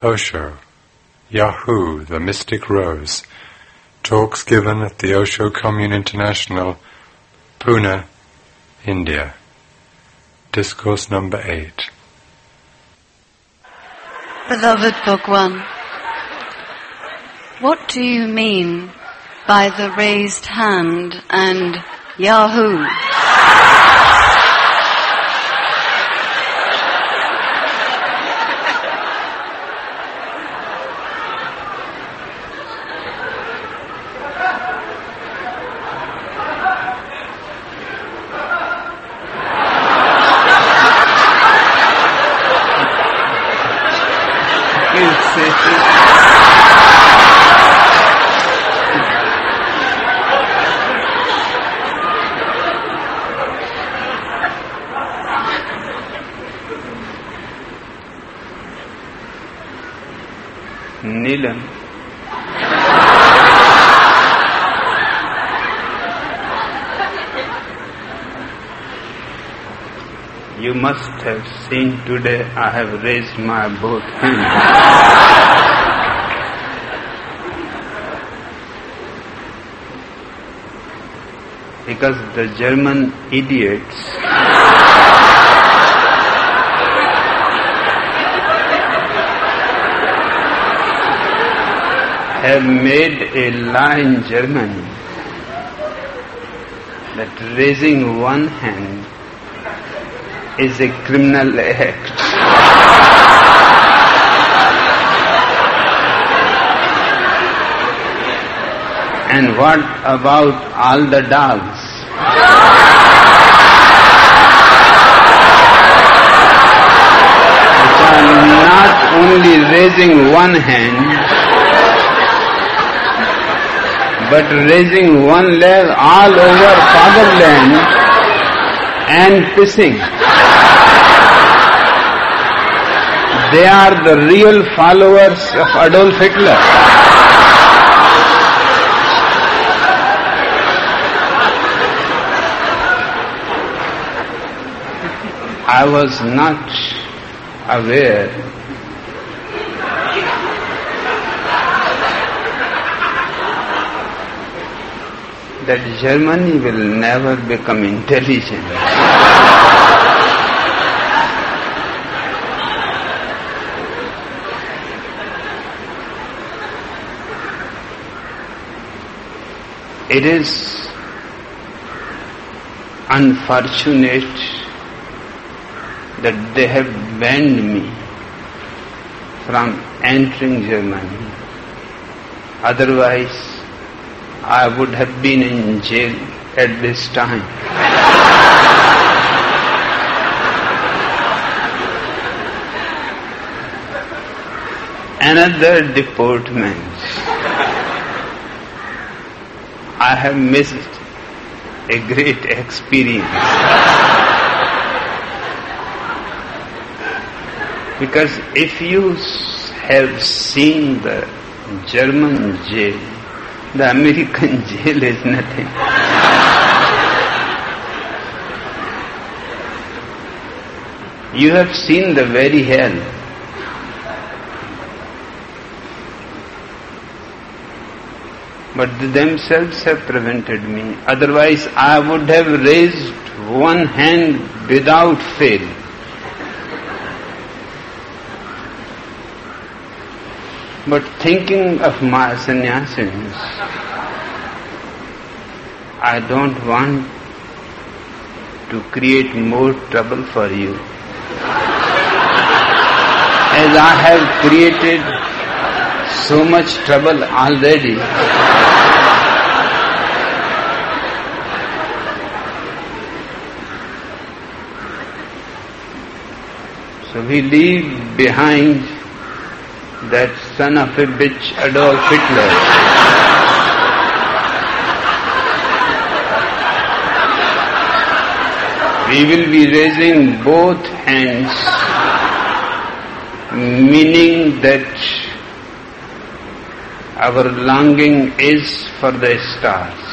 Osho, Yahoo, the Mystic Rose. Talks given at the Osho Commune International, Pune, India. Discourse number eight. Beloved Bhagwan, what do you mean by the raised hand and Yahoo? Neelam. You must have seen today I have raised my both hands. because the German idiots have made a law in Germany that raising one hand is a criminal act. And what about all the dogs? Which are not only raising one hand, but raising one leg all over fatherland and pissing. They are the real followers of Adolf Hitler. I was not aware that Germany will never become intelligent. It is unfortunate that they have banned me from entering Germany. Otherwise, I would have been in jail at this time. Another deportment. I have missed a great experience. Because if you have seen the German jail, the American jail is nothing. You have seen the very hell. But themselves have prevented me. Otherwise, I would have raised one hand without fail. But thinking of my sannyasins, I don't want to create more trouble for you. As I have created so much trouble already, we leave behind that son of a bitch Adolf Hitler. We will be raising both hands, meaning that our longing is for the stars.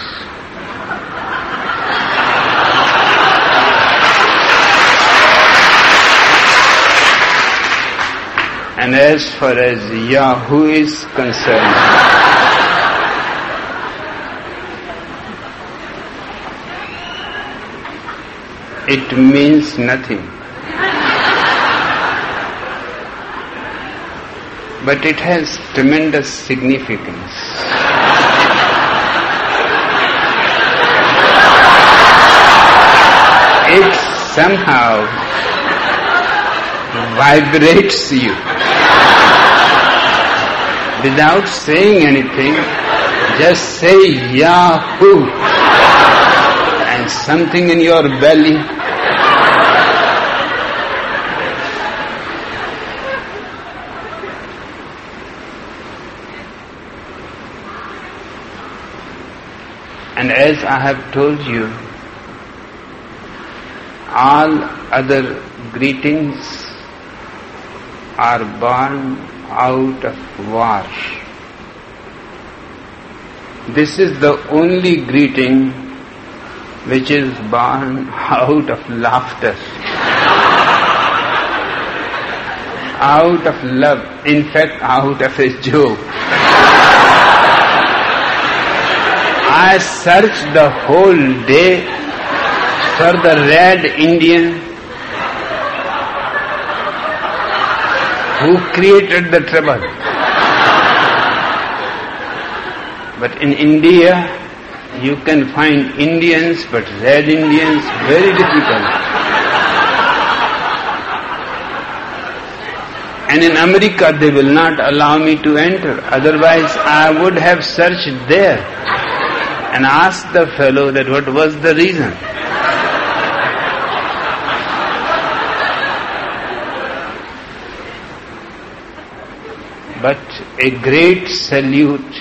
And as far as Yahoo is concerned, it means nothing. But it has tremendous significance. It somehow vibrates you without saying anything. Just say Yahoo and something in your belly And as I have told you, all other greetings are born out of war. This is the only greeting which is born out of laughter, out of love, in fact, out of a joke. I searched the whole day for the red Indian who created the trouble. But in India, you can find Indians, but red Indians, very difficult. And in America, they will not allow me to enter. Otherwise, I would have searched there and asked the fellow that what was the reason. But a great salute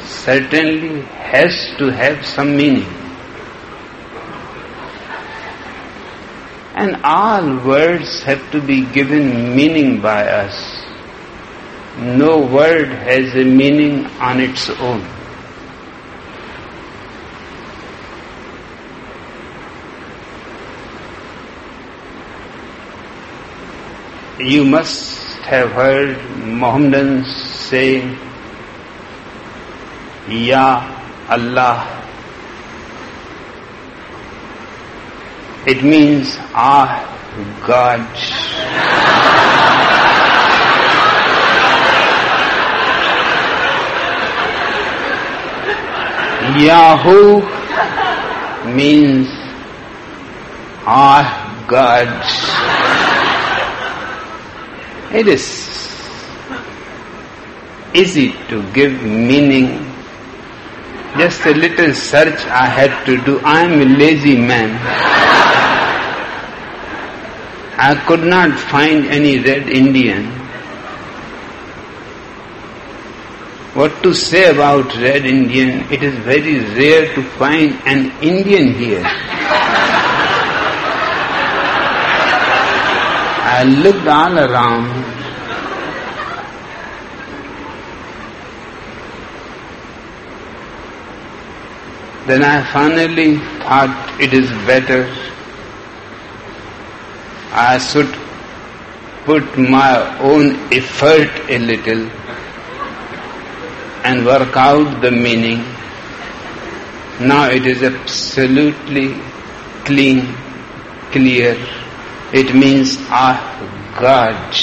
certainly has to have some meaning. And all words have to be given meaning by us. No word has a meaning on its own. You must have heard Mohammedans say, Ya Allah. It means, Ah, God. Yahoo means, Ah, God. It is easy to give meaning. Just a little search I had to do. I am a lazy man. I could not find any red Indian. What to say about red Indian? It is very rare to find an Indian here. I looked all around. Then I finally thought it is better I should put my own effort a little and work out the meaning. Now it is absolutely clean, clear. It means, ah, God.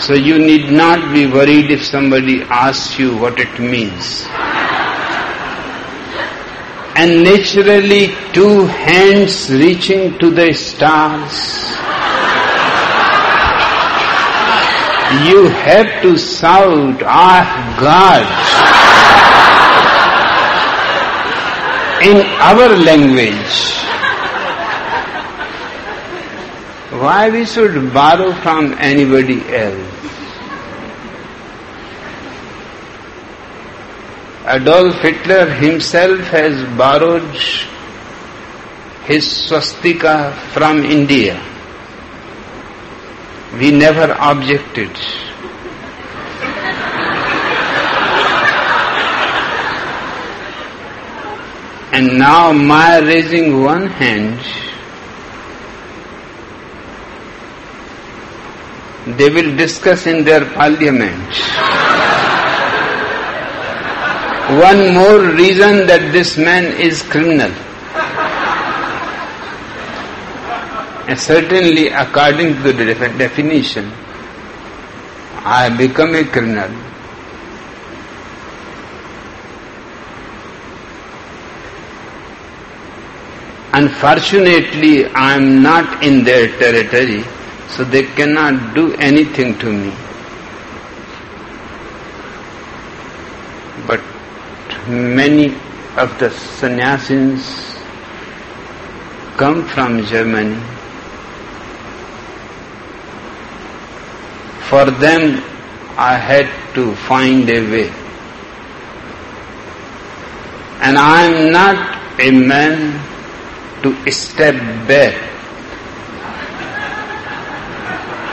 So you need not be worried if somebody asks you what it means. And naturally, two hands reaching to the stars. You have to shout, Ah, God. In our language. Why we should borrow from anybody else? Adolf Hitler himself has borrowed his swastika from India. We never objected. And now, my raising one hand, they will discuss in their parliament. one more reason that this man is criminal. And certainly, according to the definition, I become a criminal Unfortunately, I am not in their territory, so they cannot do anything to me. But many of the sannyasins come from Germany For them, I had to find a way. And I am not a man to step back.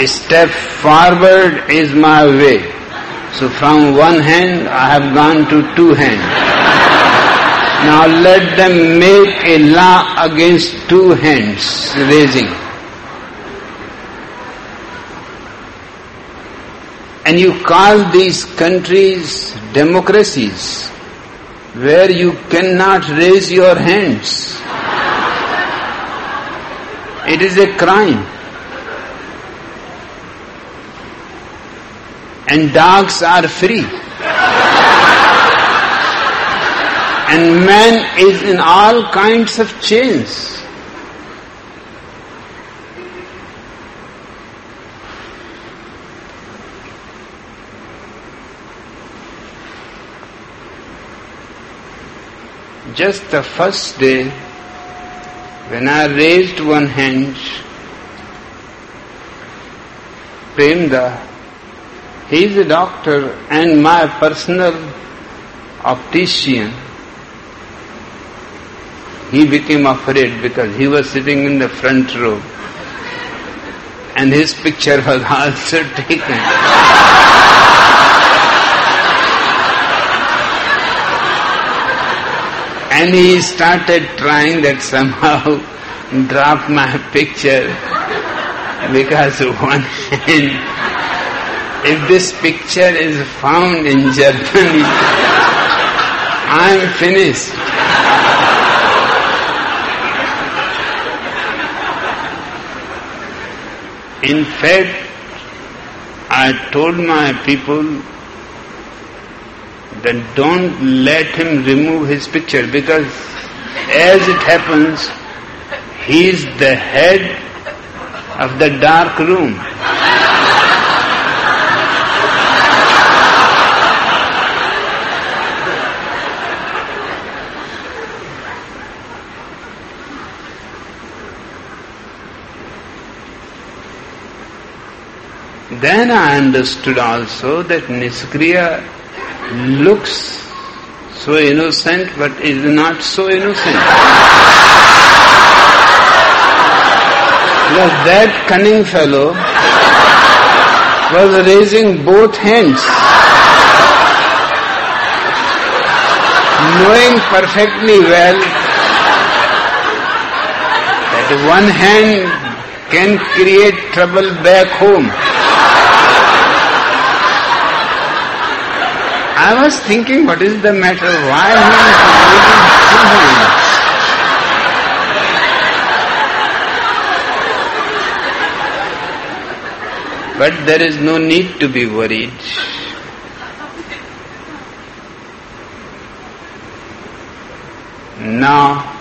Step forward is my way. So from one hand I have gone to two hands. Now let them make a law against two hands raising. And you call these countries democracies where you cannot raise your hands. It is a crime. And dogs are free. And man is in all kinds of chains. just the first day, when I raised one hand, Premda, he is a doctor and my personal optician. He became afraid because he was sitting in the front row and his picture was also taken. And he started trying that somehow drop my picture because one hand, if this picture is found in Germany, I'm finished. In fact, I told my people then don't let him remove his picture because as it happens, he is the head of the dark room. Then I understood also that Niskriya looks so innocent but is not so innocent. Because that cunning fellow was raising both hands, knowing perfectly well that one hand can create trouble back home. I was thinking, what is the matter? Why he is But there is no need to be worried. Now,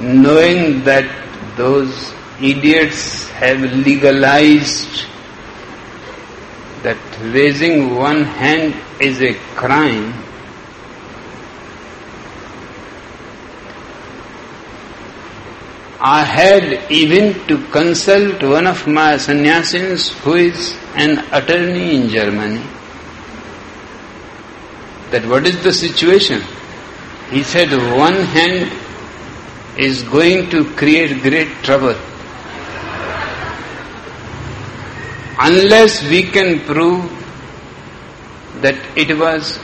knowing that those idiots have legalized that raising one hand is a crime, I had even to consult one of my sannyasins who is an attorney in Germany. That what is the situation? He said one hand is going to create great trouble. Unless we can prove that it was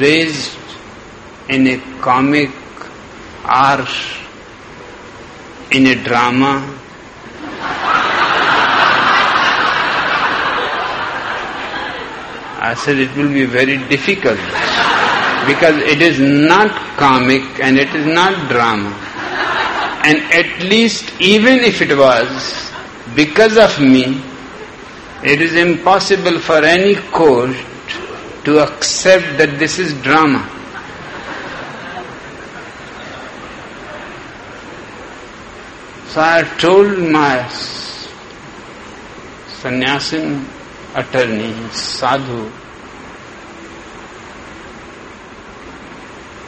raised in a comic or in a drama? I said it will be very difficult because it is not comic and it is not drama. And at least even if it was, because of me, it is impossible for any court to accept that this is drama. So I told my sannyasin attorney, sadhu,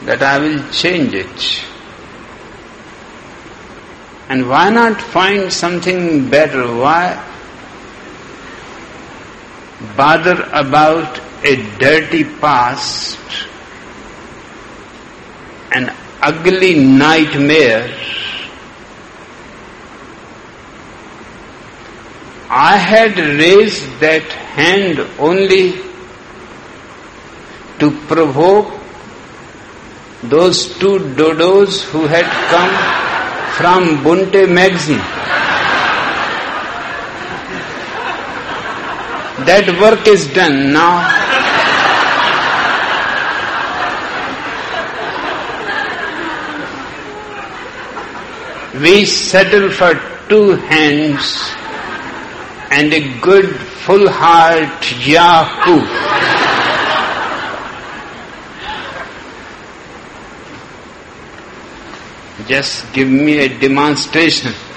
that I will change it. And why not find something better? Why bother about a dirty past, an ugly nightmare? I had raised that hand only to provoke those two dodos who had come from Bunte magazine. That work is done now. We settle for two hands and a good full heart Yahoo. Just give me a demonstration.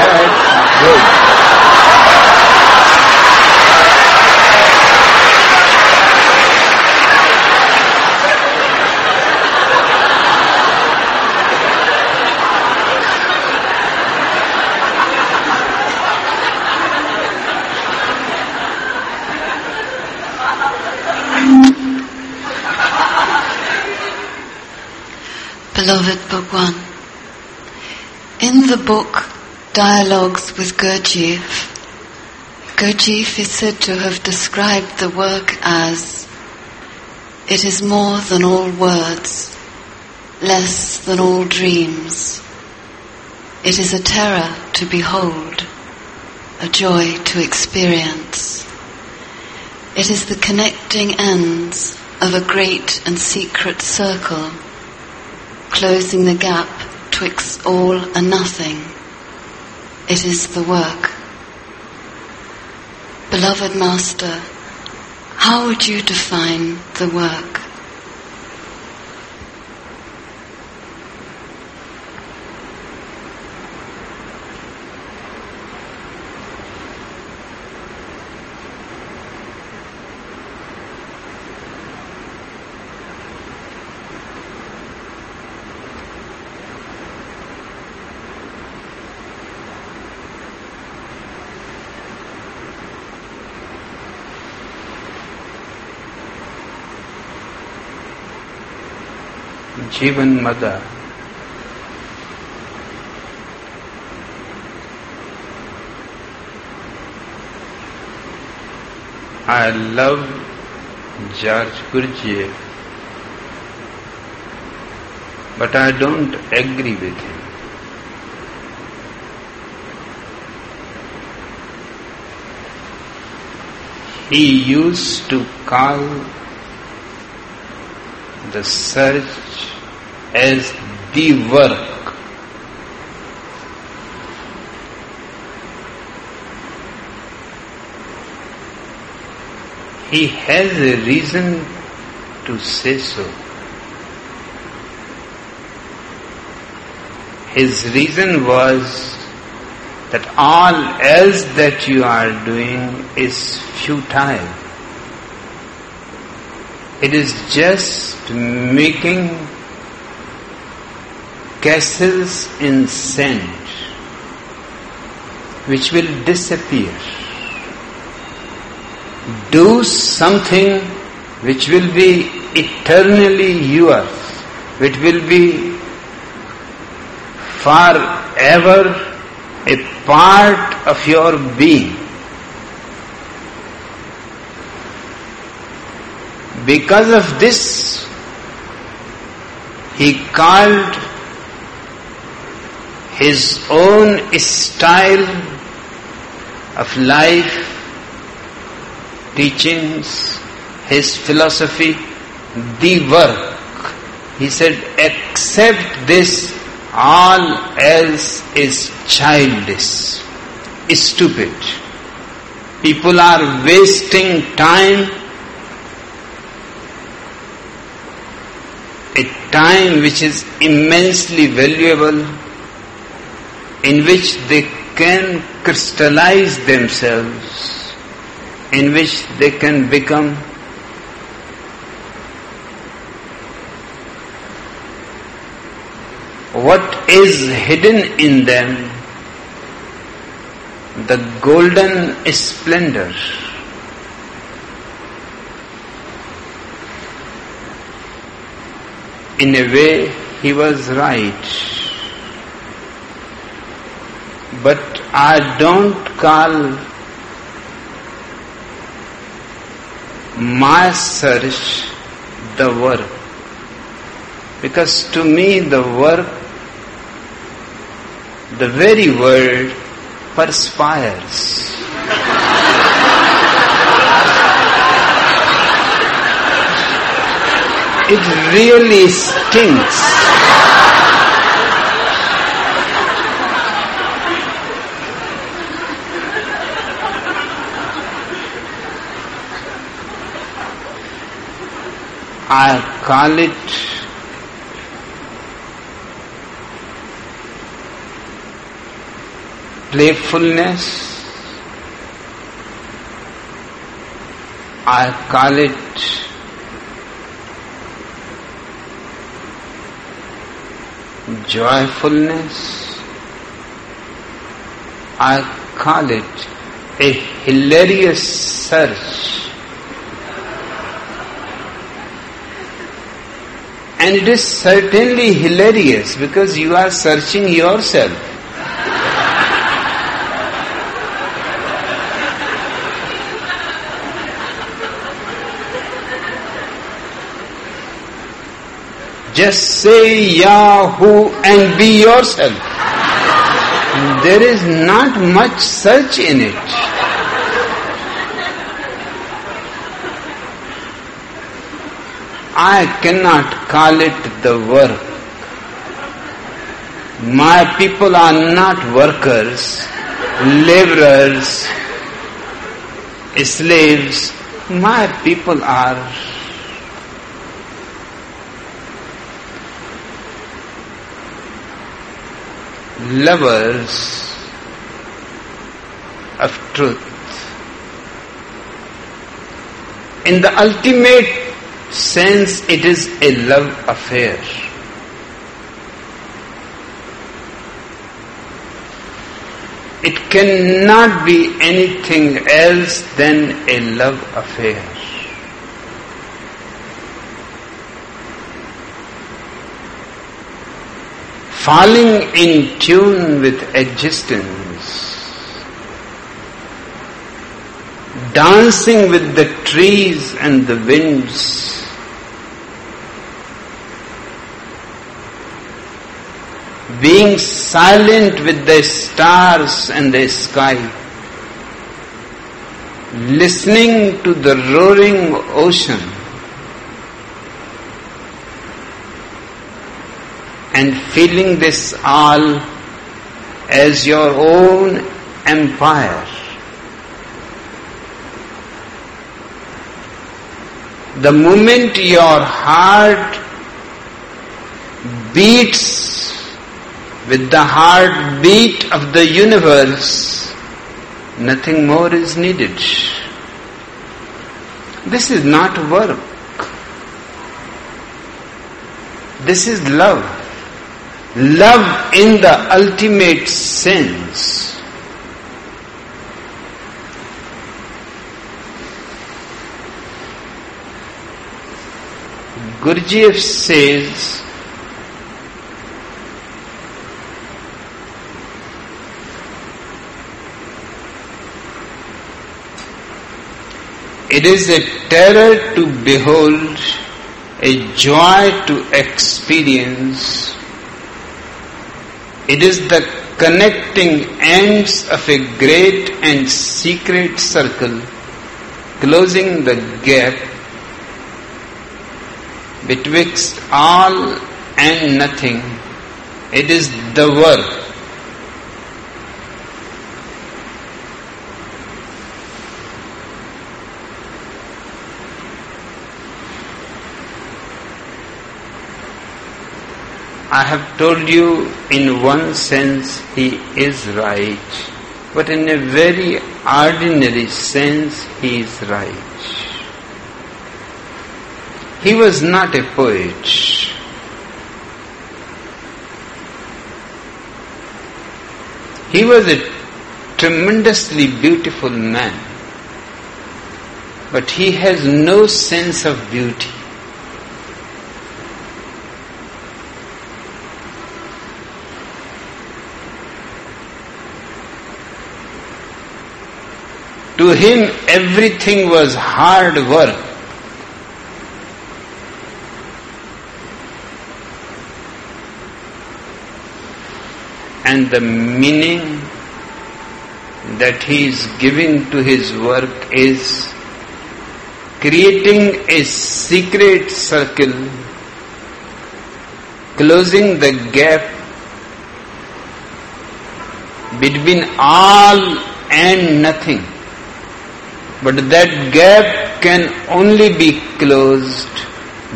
That's good. Beloved Bhagwan, in the book Dialogues with Gurdjieff, Gurdjieff is said to have described the work as it is more than all words, less than all dreams. It is a terror to behold, a joy to experience. It is the connecting ends of a great and secret circle closing the gap twixt all and nothing. It is the work. Beloved Master, how would you define the work? Jivan Mother. I love George Gurdjieff, but I don't agree with him. He used to call the search as the work. He has a reason to say so. His reason was that all else that you are doing is futile. It is just making castles in sand which will disappear. Do something which will be eternally yours, which will be forever a part of your being. Because of this, He called his own style of life, teachings, his philosophy, the work. He said, except this, all else is childish, stupid. People are wasting time, a time which is immensely valuable, in which they can crystallize themselves, in which they can become what is hidden in them the golden splendor. In a way, he was right. But I don't call my search the work. Because to me, the work, the very word perspires. it really stinks. I call it playfulness. I call it joyfulness. I call it a hilarious search. And it is certainly hilarious because you are searching yourself. Just say Yahoo and be yourself. There is not much search in it. I cannot call it the work. My people are not workers, laborers, slaves. My people are lovers of truth. In the ultimate sense, it is a love affair. It cannot be anything else than a love affair. falling in tune with existence, dancing with the trees and the winds, being silent with the stars and the sky, listening to the roaring ocean, and feeling this all as your own empire. The moment your heart beats with the heartbeat of the universe, nothing more is needed. This is not work. This is love love in the ultimate sense. Gurdjieff says, It is a terror to behold a joy to experience. It is the connecting ends of a great and secret circle, closing the gap betwixt all and nothing. It is the work I have told you in one sense he is right, but in a very ordinary sense he is right. He was not a poet. He was a tremendously beautiful man, but he has no sense of beauty. To him, everything was hard work. And the meaning that he is giving to his work is creating a secret circle, closing the gap between all and nothing. But that gap can only be closed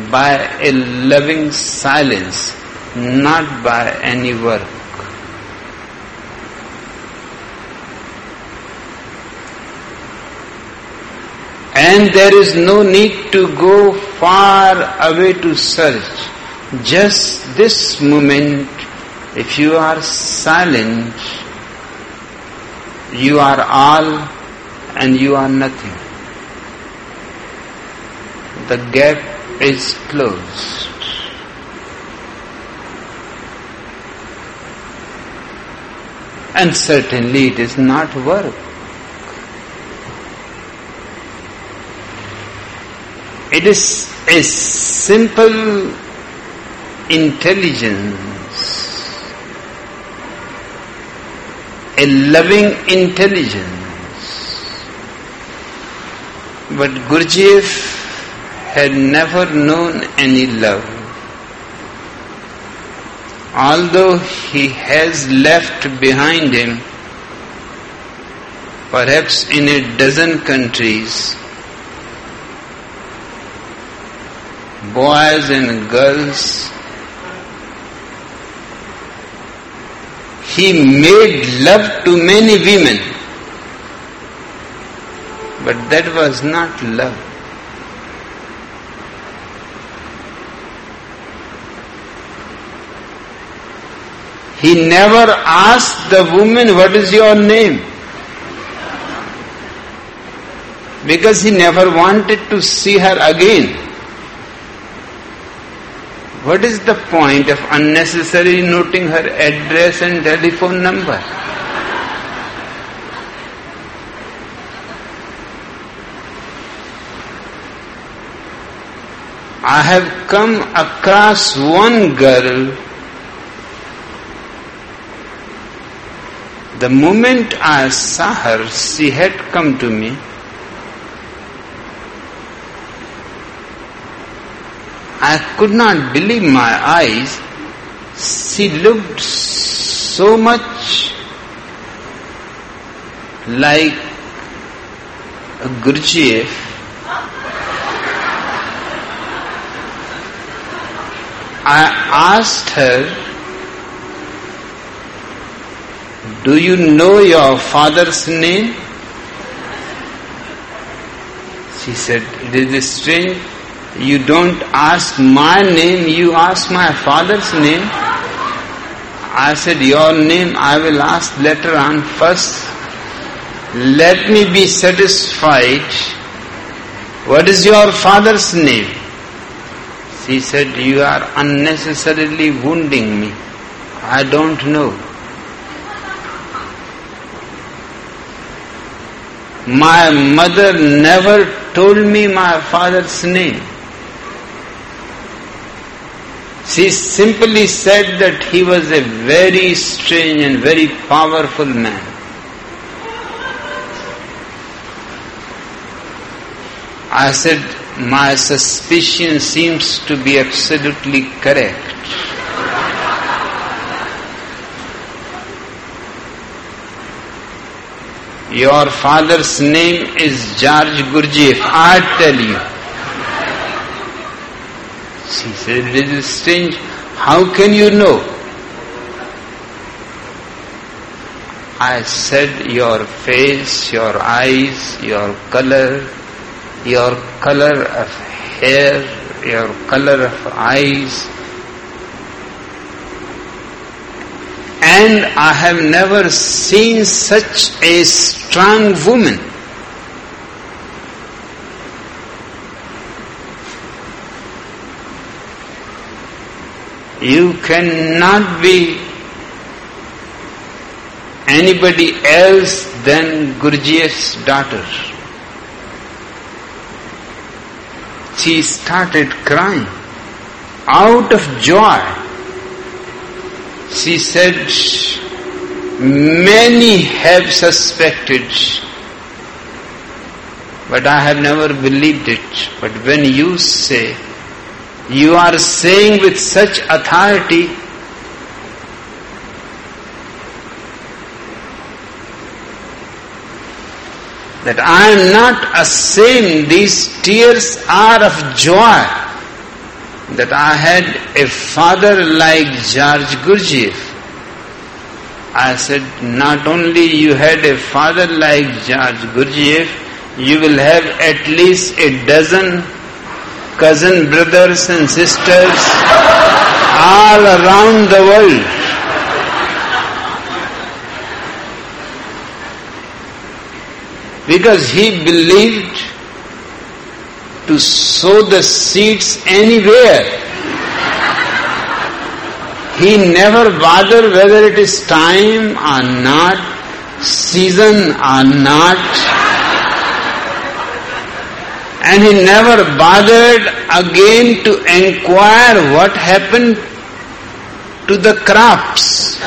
by a loving silence, not by any work. And there is no need to go far away to search. Just this moment, if you are silent, you are all and you are nothing. The gap is closed. And certainly it is not work. It is a simple intelligence, a loving intelligence but Gurdjieff had never known any love. Although he has left behind him, perhaps in a dozen countries, boys and girls, he made love to many women but that was not love. He never asked the woman, What is your name? Because he never wanted to see her again. What is the point of unnecessarily noting her address and telephone number? I have come across one girl. The moment I saw her, she had come to me. I could not believe my eyes. She looked so much like a Gurdjieff I asked her, Do you know your father's name? She said, It is strange. You don't ask my name, you ask my father's name. I said, Your name I will ask later on. First, let me be satisfied. What is your father's name? She said, You are unnecessarily wounding me. I don't know. My mother never told me my father's name. She simply said that he was a very strange and very powerful man. I said, my suspicion seems to be absolutely correct. Your father's name is George Gurdjieff, I tell you. She said, it is strange. How can you know? I said, your face, your eyes, your color, your color of hair, your color of eyes, and I have never seen such a strong woman. You cannot be anybody else than Gurdjieff's daughter. She started crying out of joy she said, Many have suspected, but I have never believed it. But when you say, you are saying with such authority, that I am not ashamed, these tears are of joy that I had a father like George Gurdjieff. I said, not only you had a father like George Gurdjieff, you will have at least a dozen cousin brothers and sisters all around the world. Because he believed to sow the seeds anywhere. He never bothered whether it is time or not, season or not. And he never bothered again to inquire what happened to the crops.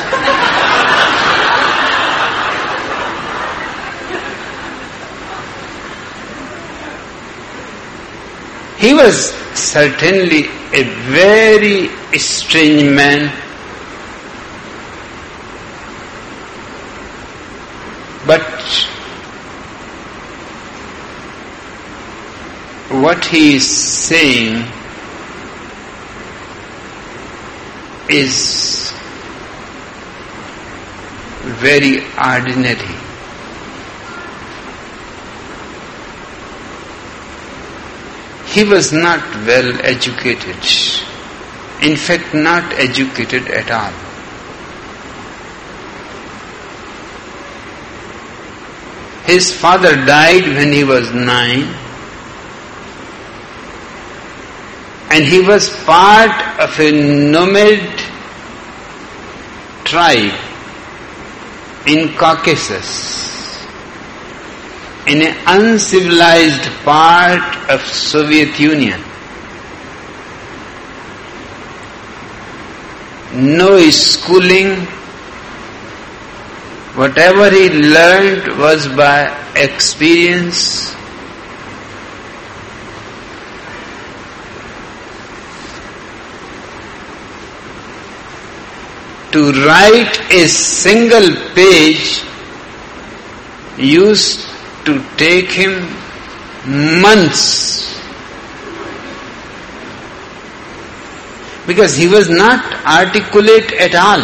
He was certainly a very strange man. But what he is saying is very ordinary. He was not well educated. In fact, not educated at all. His father died when he was nine, and he was part of a nomad tribe in Caucasus in an uncivilized part of Soviet Union. No schooling, whatever he learned was by experience. To write a single page used to take him months because he was not articulate at all.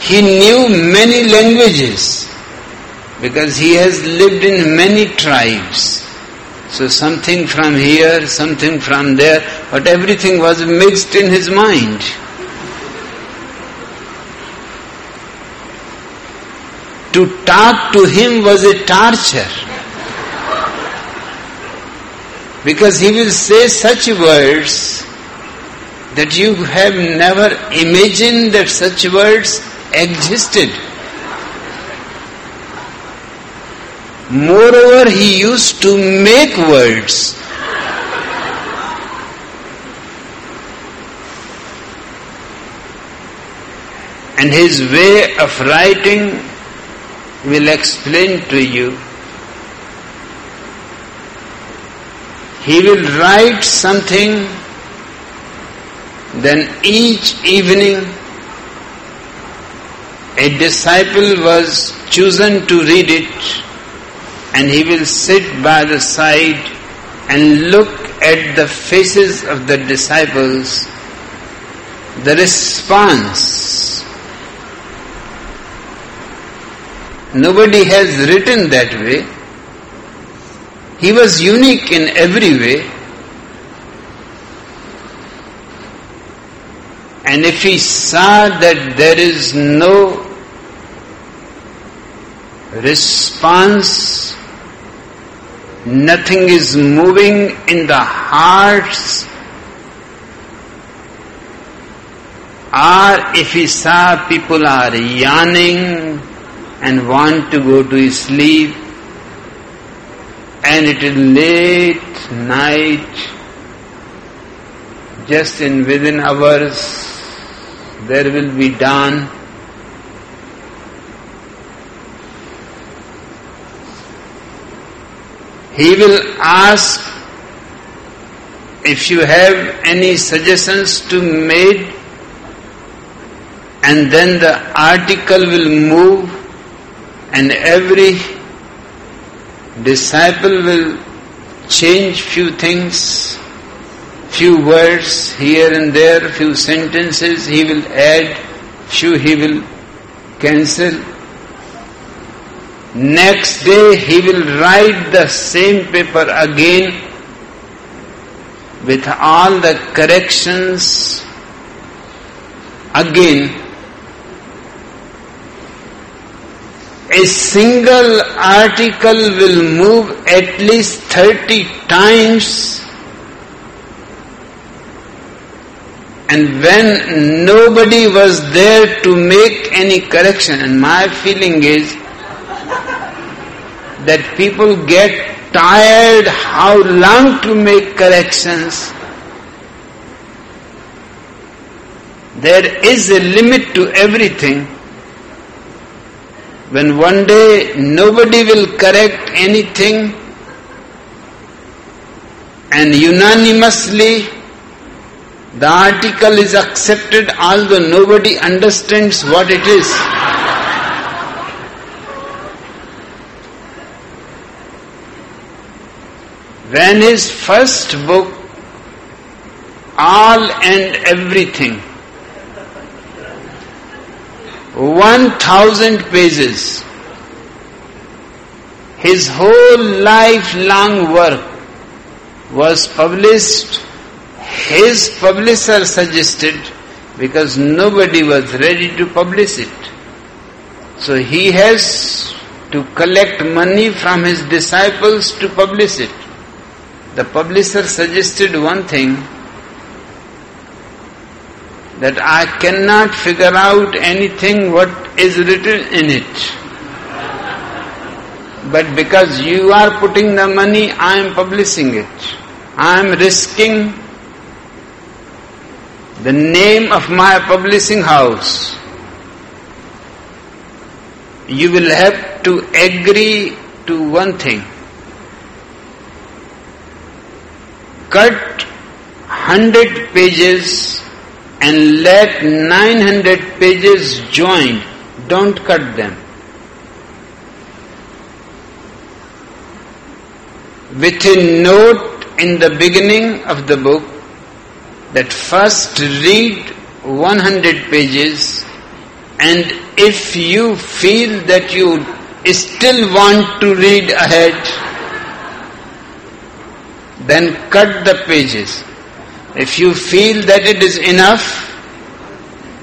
He knew many languages because he has lived in many tribes. So something from here, something from there, but everything was mixed in his mind. To talk to him was a torture. Because he will say such words that you have never imagined that such words existed. Moreover, he used to make words. And his way of writing will explain to you. He will write something, then each evening a disciple was chosen to read it and he will sit by the side and look at the faces of the disciples, the response. Nobody has written that way. He was unique in every way. And if he saw that there is no response, nothing is moving in the hearts, or if he saw people are yawning and want to go to sleep, and it is late night, just in within hours there will be dawn. He will ask if you have any suggestions to make and then the article will move and every disciple will change few things few words here and there, few sentences he will add, few he will cancel. Next day he will write the same paper again with all the corrections again. A single article will move at least 30 times And when nobody was there to make any correction, and my feeling is that people get tired how long to make corrections. There is a limit to everything. When one day nobody will correct anything and unanimously the article is accepted although nobody understands what it is. When his first book, All and Everything, 1000 pages, his whole lifelong work was published his publisher suggested because nobody was ready to publish it. So he has to collect money from his disciples to publish it. The publisher suggested one thing that I cannot figure out anything what is written in it. But because you are putting the money, I am publishing it. I am risking the name of my publishing house, you will have to agree to one thing. Cut 100 pages and let 900 pages join. Don't cut them. With a note in the beginning of the book, that first read 100 pages and if you feel that you still want to read ahead, then cut the pages. If you feel that it is enough,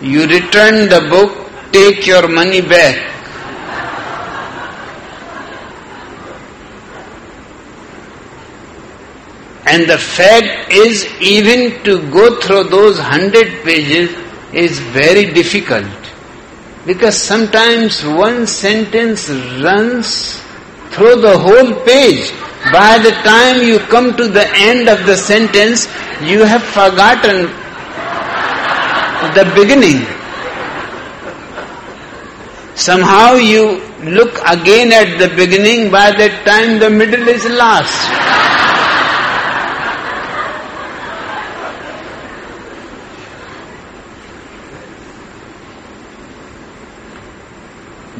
you return the book, take your money back. And the fact is, even to go through those hundred pages is very difficult. Because sometimes one sentence runs through the whole page. By the time you come to the end of the sentence, you have forgotten the beginning. Somehow you look again at the beginning, by that time the middle is lost.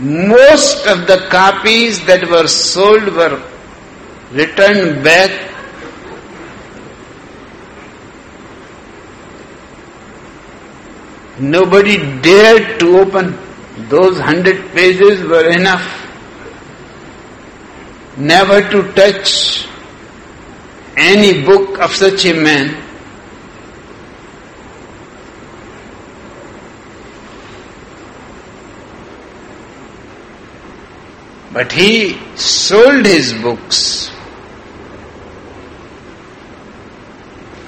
Most of the copies that were sold were returned back Nobody dared to open. Those hundred pages were enough. Never to touch any book of such a man. But he sold his books.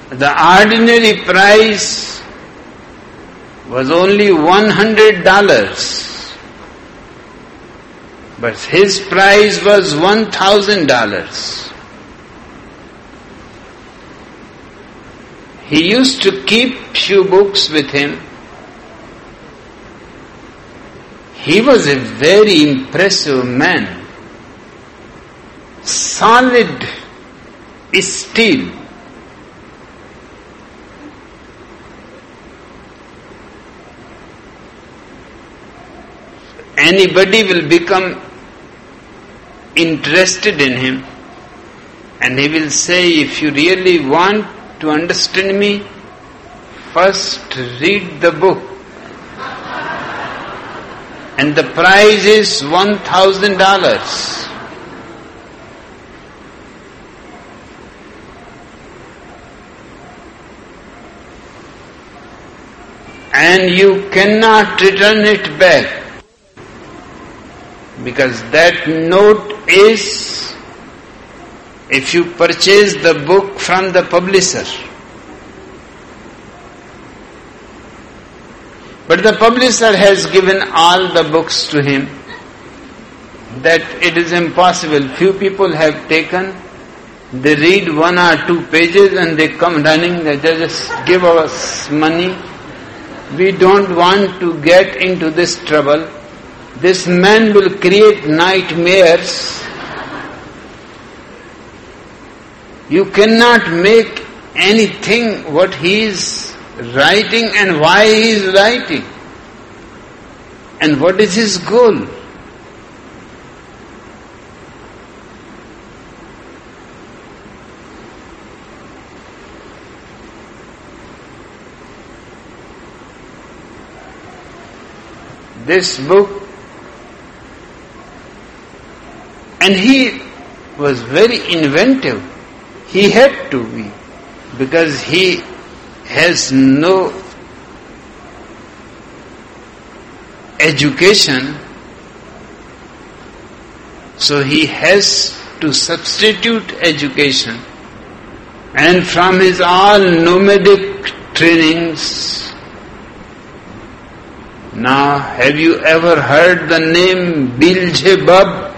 The ordinary price was only $100. But his price was $1,000. He used to keep few books with him. He was a very impressive man. Solid steel anybody will become interested in him and he will say, if you really want to understand me, first read the book. And the price is $1,000. and you cannot return it back because that note is if you purchase the book from the publisher. But the publisher has given all the books to him that it is impossible. Few people have taken, they read one or two pages and they come running, they just give us money. We don't want to get into this trouble this man will create nightmares. You cannot make anything what he is writing and why he is writing. And what is his goal? This book And he was very inventive. He had to be because he has no education. So he has to substitute education. And from his all nomadic trainings, now have you ever heard the name Beelzebub?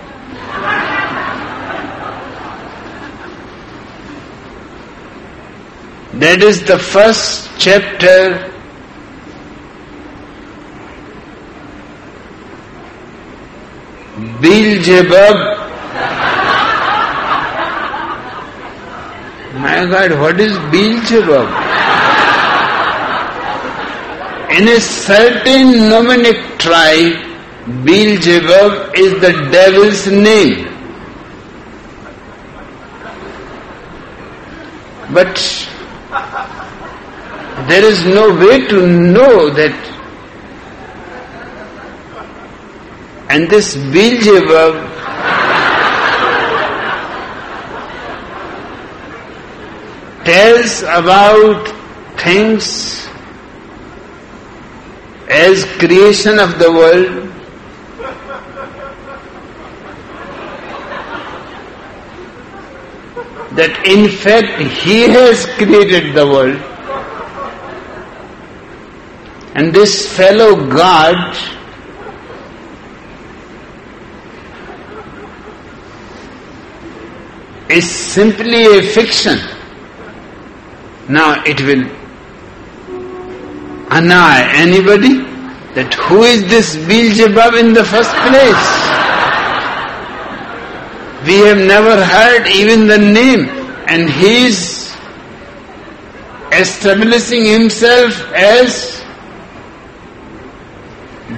That is the first chapter Beelzebub. My God, what is Beelzebub? In a certain nomadic tribe, Beelzebub is the devil's name. But there is no way to know that. And this Beelzebub tells about things as creation of the world that in fact he has created the world and this fellow God is simply a fiction. Now it will annoy anybody. that who is this Beelzebub in the first place? We have never heard even the name and he is establishing himself as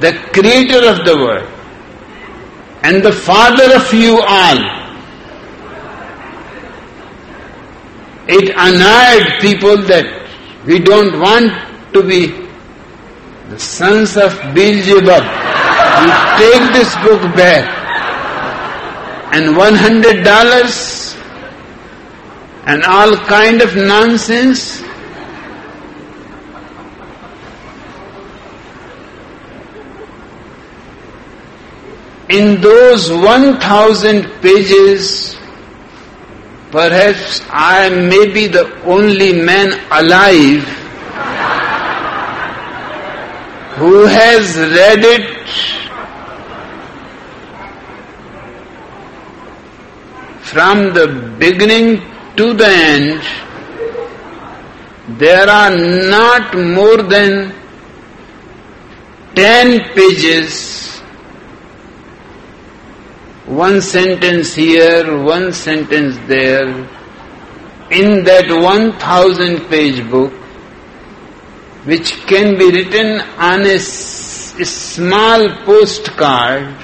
the creator of the world and the father of you all. It annoyed people that we don't want to be the sons of Beelzebub. We take this book back and one hundred dollars and all kind of nonsense. In those 1000 pages, perhaps I may be the only man alive who has read it from the beginning to the end. There are not more than 10 pages one sentence here, one sentence there, in that 1000 page book, which can be written on a small postcard,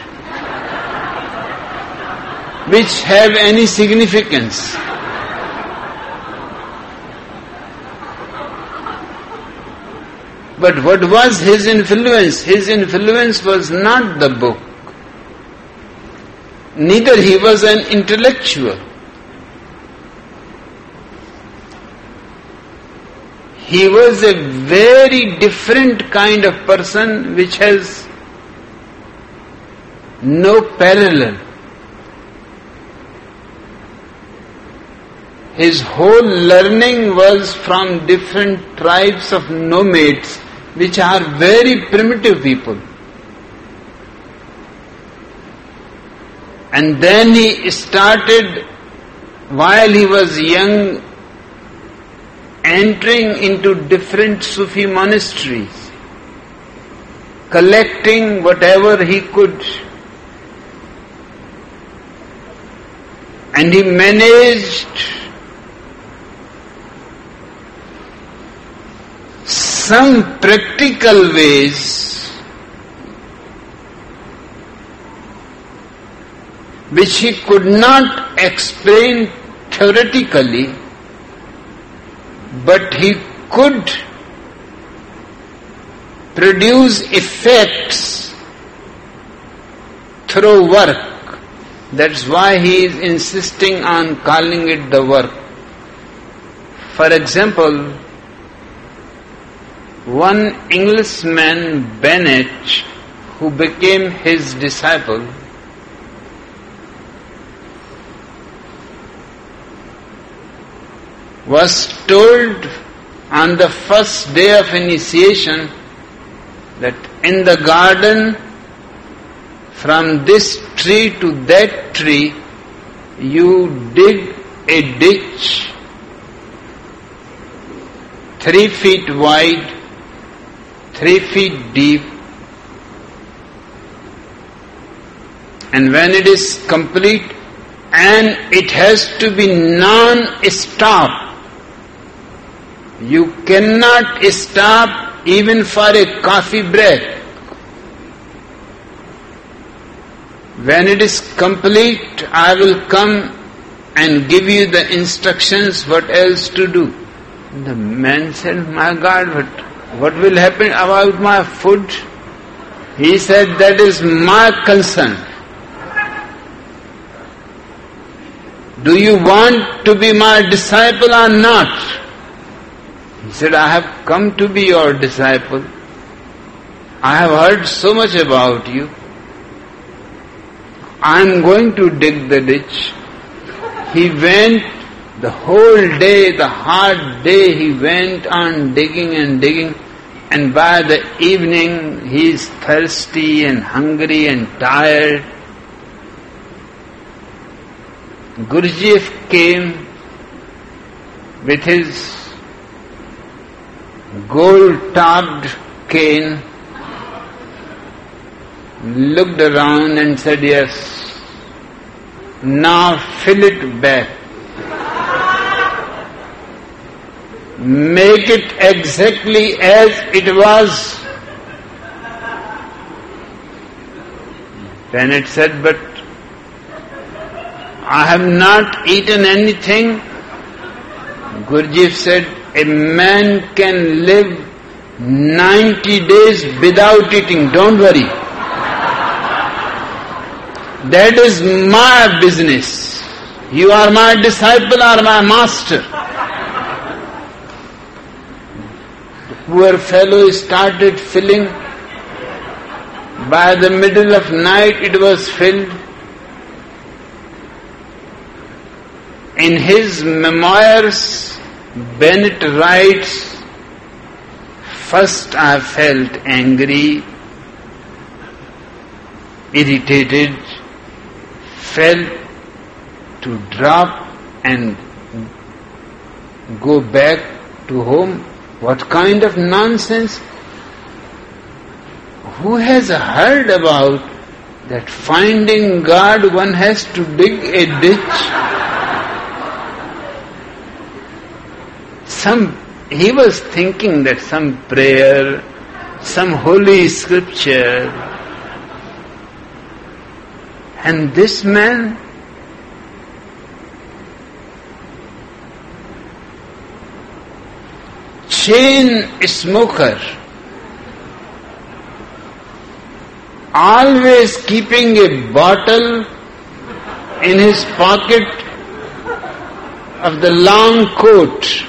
which have any significance. But what was his influence? His influence was not the book neither he was an intellectual. He was a very different kind of person which has no parallel. His whole learning was from different tribes of nomads which are very primitive people. And then he started, while he was young, entering into different Sufi monasteries, collecting whatever he could. And he managed some practical ways which he could not explain theoretically, but he could produce effects through work. That's why he is insisting on calling it the work. For example, one Englishman, Bennett, who became his disciple, was told on the first day of initiation that in the garden from this tree to that tree you dig a ditch three feet wide, three feet deep, and when it is complete and it has to be non-stop you cannot stop even for a coffee break. When it is complete, I will come and give you the instructions what else to do. The man said, My God, what, what will happen about my food? He said, That is my concern. Do you want to be my disciple or not? He said, I have come to be your disciple. I have heard so much about you. I am going to dig the ditch. He went the whole day, the hard day, he went on digging and digging. And by the evening, he is thirsty and hungry and tired. Gurdjieff came with his gold topped cane looked around and said, Yes, now fill it back. Make it exactly as it was. Then it said, But I have not eaten anything. Gurdjieff said, A man can live 90 days without eating. Don't worry. That is my business. You are my disciple or my master. Poor fellow started filling. By the middle of night it was filled. In his memoirs, Bennett writes, First I felt angry, irritated, felt to drop and go back to home. What kind of nonsense? Who has heard about that finding God one has to dig a ditch? Some he was thinking that some prayer, some holy scripture, and this man chain smoker always keeping a bottle in his pocket of the long coat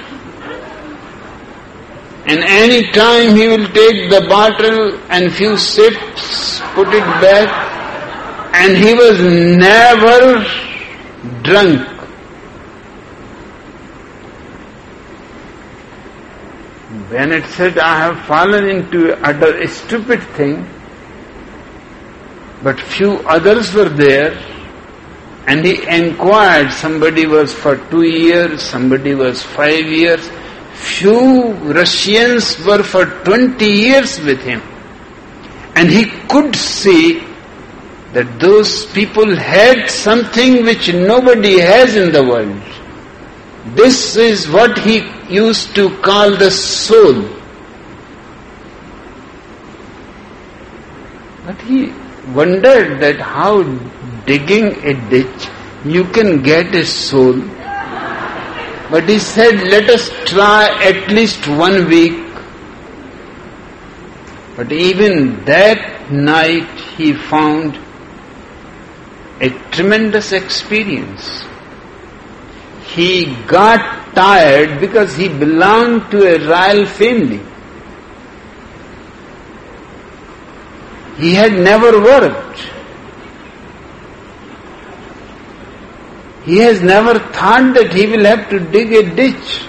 and any time he will take the bottle and few sips, put it back, and he was never drunk. Bennett said, I have fallen into utter stupid thing, but few others were there, and he inquired, somebody was for two years, somebody was five years, Few Russians were for 20 years with him. And he could see that those people had something which nobody has in the world. This is what he used to call the soul. But he wondered that how digging a ditch you can get a soul but he said, let us try at least one week. But even that night he found a tremendous experience. He got tired because he belonged to a royal family. He had never worked. He has never thought that he will have to dig a ditch.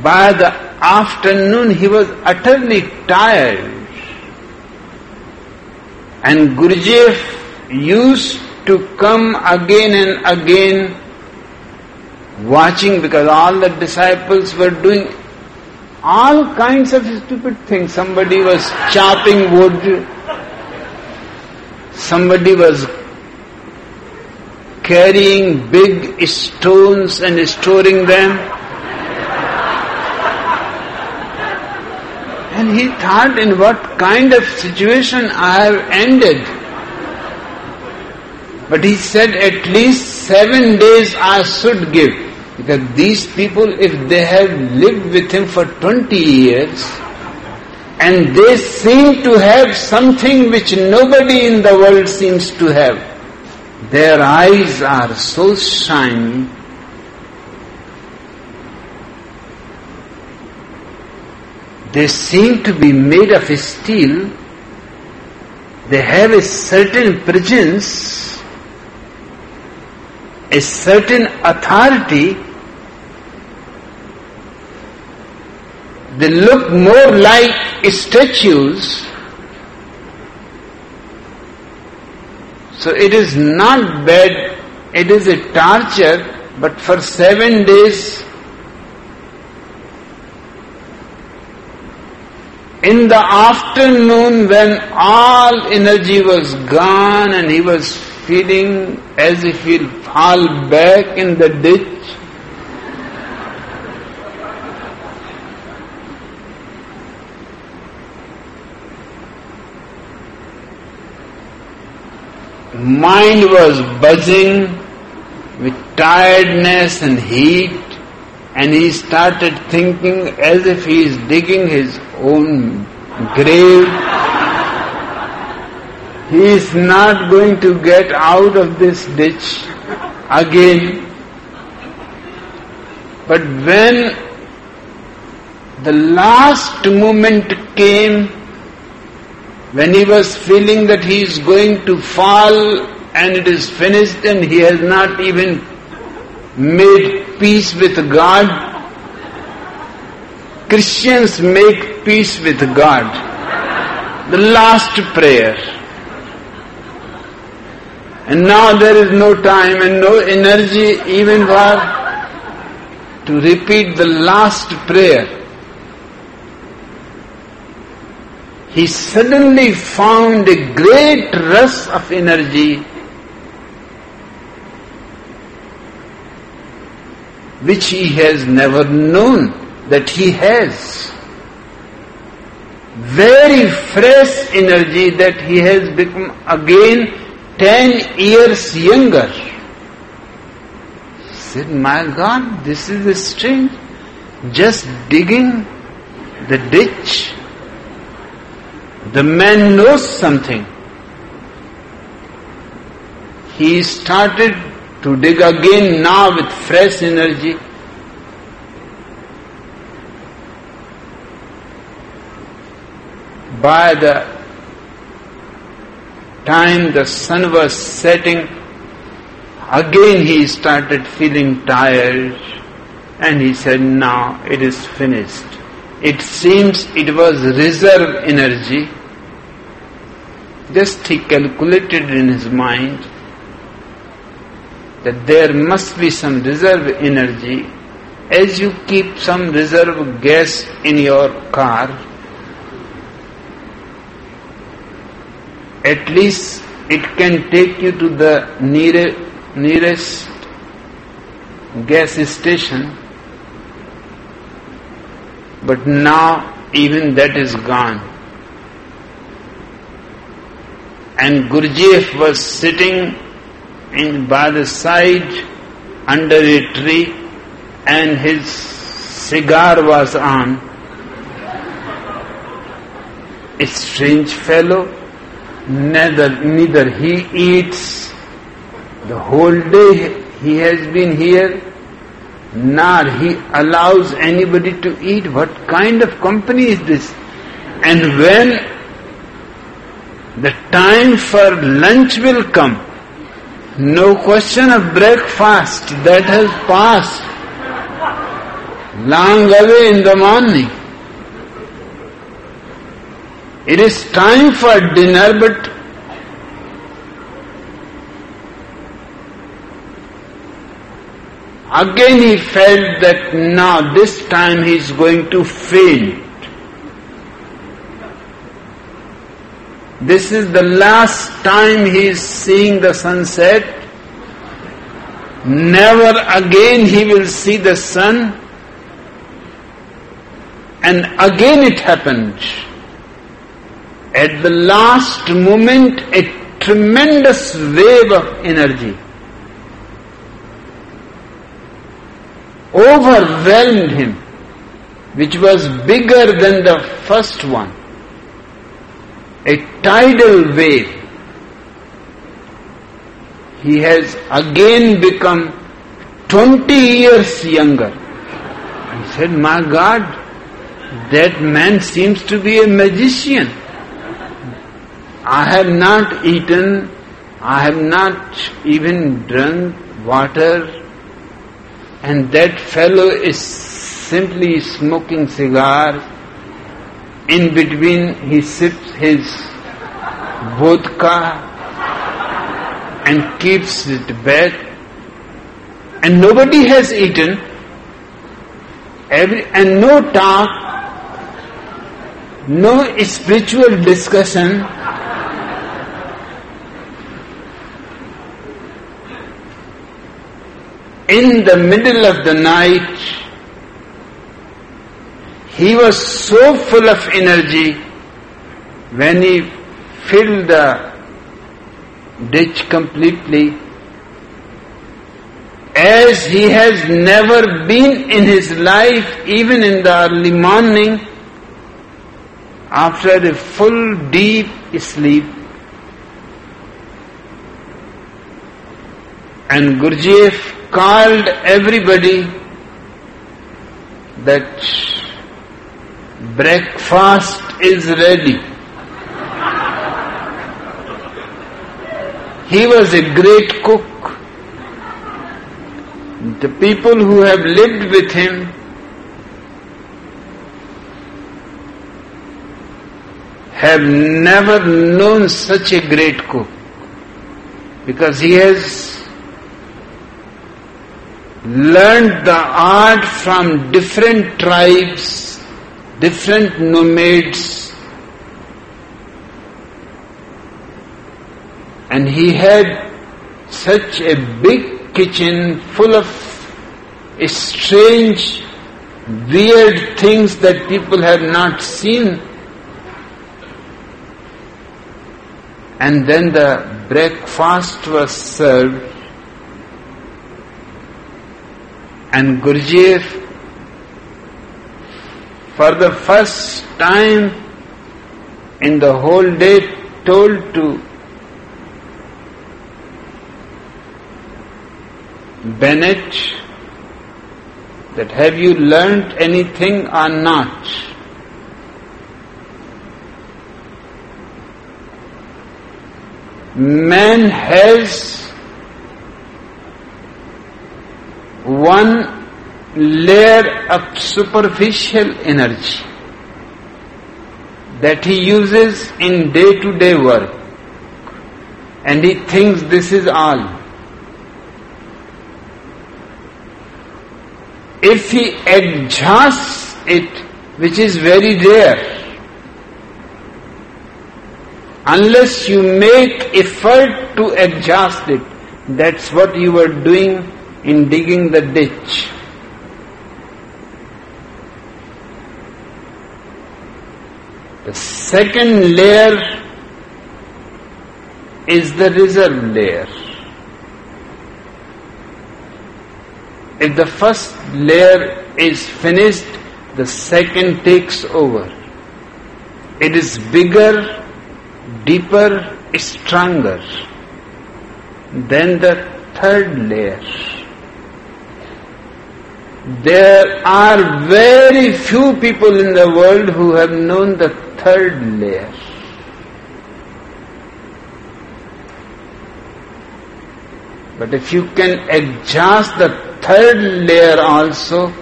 By the afternoon, he was utterly tired. And Gurdjieff used to come again and again watching because all the disciples were doing all kinds of stupid things. Somebody was chopping wood, somebody was carrying big stones and storing them. And he thought, in what kind of situation I have ended. But he said, at least seven days I should give. Because these people, if they have lived with him for 20 years, and they seem to have something which nobody in the world seems to have. Their eyes are so shiny. They seem to be made of steel. They have a certain presence, a certain authority They look more like statues. So it is not bad, it is a torture, but for seven days In the afternoon when all energy was gone and he was feeling as if he'll fall back in the ditch, mind was buzzing with tiredness and heat and he started thinking as if he is digging his own grave. He is not going to get out of this ditch again. But when the last moment came, when he was feeling that he is going to fall and it is finished and he has not even made peace with God, Christians make peace with God. The last prayer. And now there is no time and no energy even for to repeat the last prayer. he suddenly found a great rush of energy which he has never known that he has. Very fresh energy that he has become again ten years younger. Said, My God, this is strange. Just digging the ditch the man knows something. He started to dig again now with fresh energy. By the time the sun was setting, again he started feeling tired and he said, Now it is finished. It seems it was reserve energy just he calculated in his mind that there must be some reserve energy as you keep some reserve gas in your car. At least it can take you to the nearest, nearest gas station. But now even that is gone and Gurdjieff was sitting in by the side under a tree and his cigar was on. A strange fellow, neither, neither he eats the whole day he has been here, nor he allows anybody to eat. What kind of company is this? And when the time for lunch will come. No question of breakfast that has passed long away in the morning. It is time for dinner, but again he felt that now this time he is going to faint. This is the last time he is seeing the sunset. Never again he will see the sun. And again it happened. At the last moment, a tremendous wave of energy overwhelmed him, which was bigger than the first one a tidal wave. He has again become 20 years younger. I said, My God, that man seems to be a magician. I have not eaten, I have not even drunk water, and that fellow is simply smoking cigars in between, he sips his vodka and keeps it back. And nobody has eaten, every, and no talk. no spiritual discussion. In the middle of the night, he was so full of energy when he filled the ditch completely as he has never been in his life, even in the early morning, after a full deep sleep. And Gurdjieff called everybody that breakfast is ready. He was a great cook. The people who have lived with him have never known such a great cook because he has learned the art from different tribes, different nomads, and he had such a big kitchen full of strange, weird things that people had not seen. And then the breakfast was served and Gurdjieff for the first time in the whole day told to Bennett that have you learnt anything or not? man has one layer of superficial energy that he uses in day to day work and he thinks this is all. If he exhausts it, which is very rare, unless you make effort to adjust it. That's what you are doing in digging the ditch. The second layer is the reserve layer. If the first layer is finished, the second takes over. It is bigger deeper, stronger than the third layer. There are very few people in the world who have known the third layer. But if you can adjust the third layer also,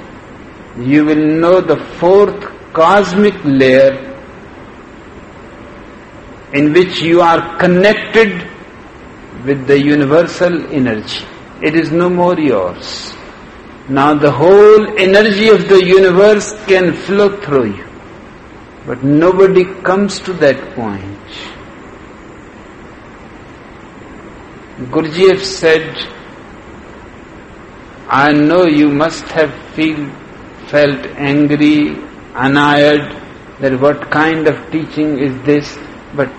you will know the fourth cosmic layer in which you are connected with the universal energy. It is no more yours. Now the whole energy of the universe can flow through you. But nobody comes to that point. Gurdjieff said, I know you must have feel, felt angry, annoyed, that what kind of teaching is this? But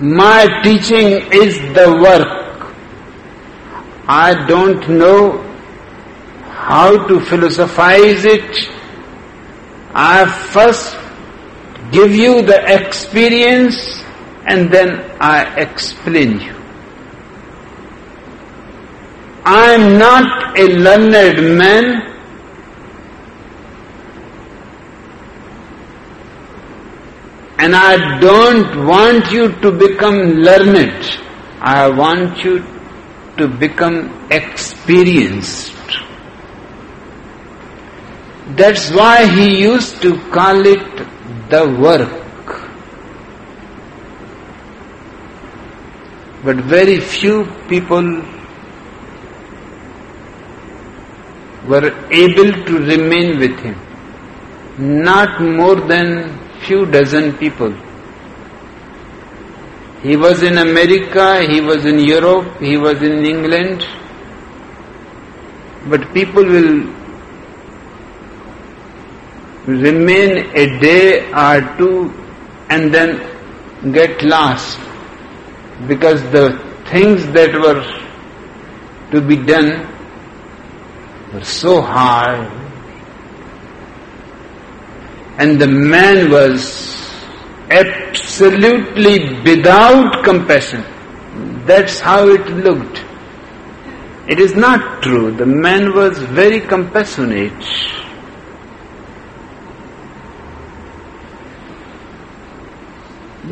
my teaching is the work. I don't know how to philosophize it. I first give you the experience and then I explain you. I am not a learned man. And I don't want you to become learned. I want you to become experienced. That's why he used to call it the work. But very few people were able to remain with him. Not more than few dozen people. He was in America, he was in Europe, he was in England, but people will remain a day or two and then get lost because the things that were to be done were so hard and the man was absolutely without compassion. That's how it looked. It is not true. The man was very compassionate.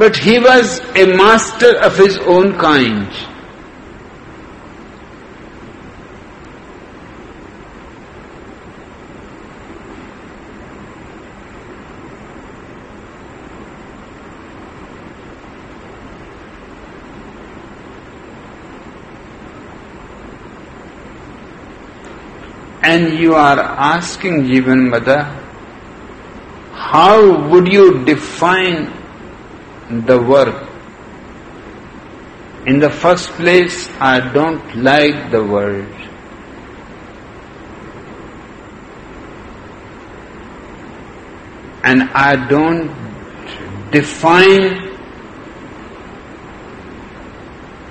But he was a master of his own kind. and you are asking Jivan Mother, how would you define the work. In the first place, I don't like the word. And I don't define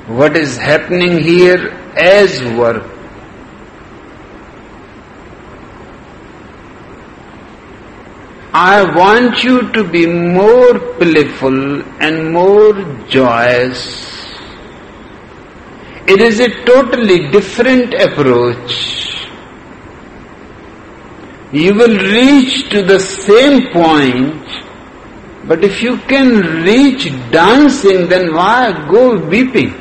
what is happening here as work. I want you to be more playful and more joyous. It is a totally different approach. You will reach to the same point, but if you can reach dancing, then why go weeping?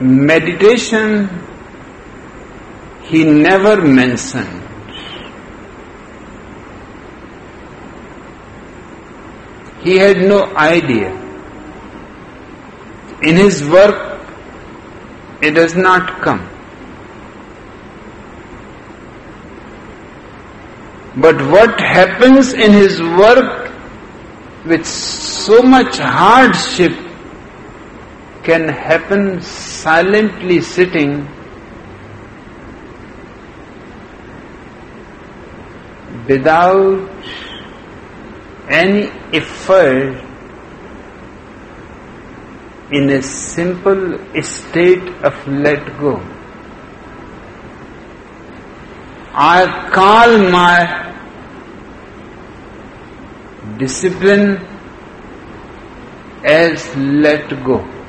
Meditation he never mentioned. He had no idea. In his work, it does not come. But what happens in his work with so much hardship can happen silently sitting without any effort in a simple state of let go. I call my discipline as let go.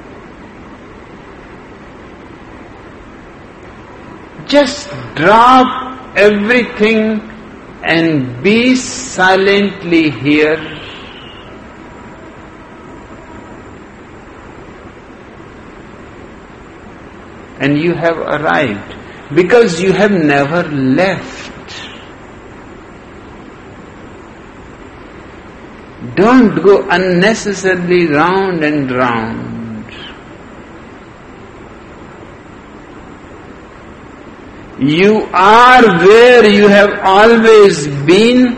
Just drop everything and be silently here. And you have arrived because you have never left. Don't go unnecessarily round and round. You are where you have always been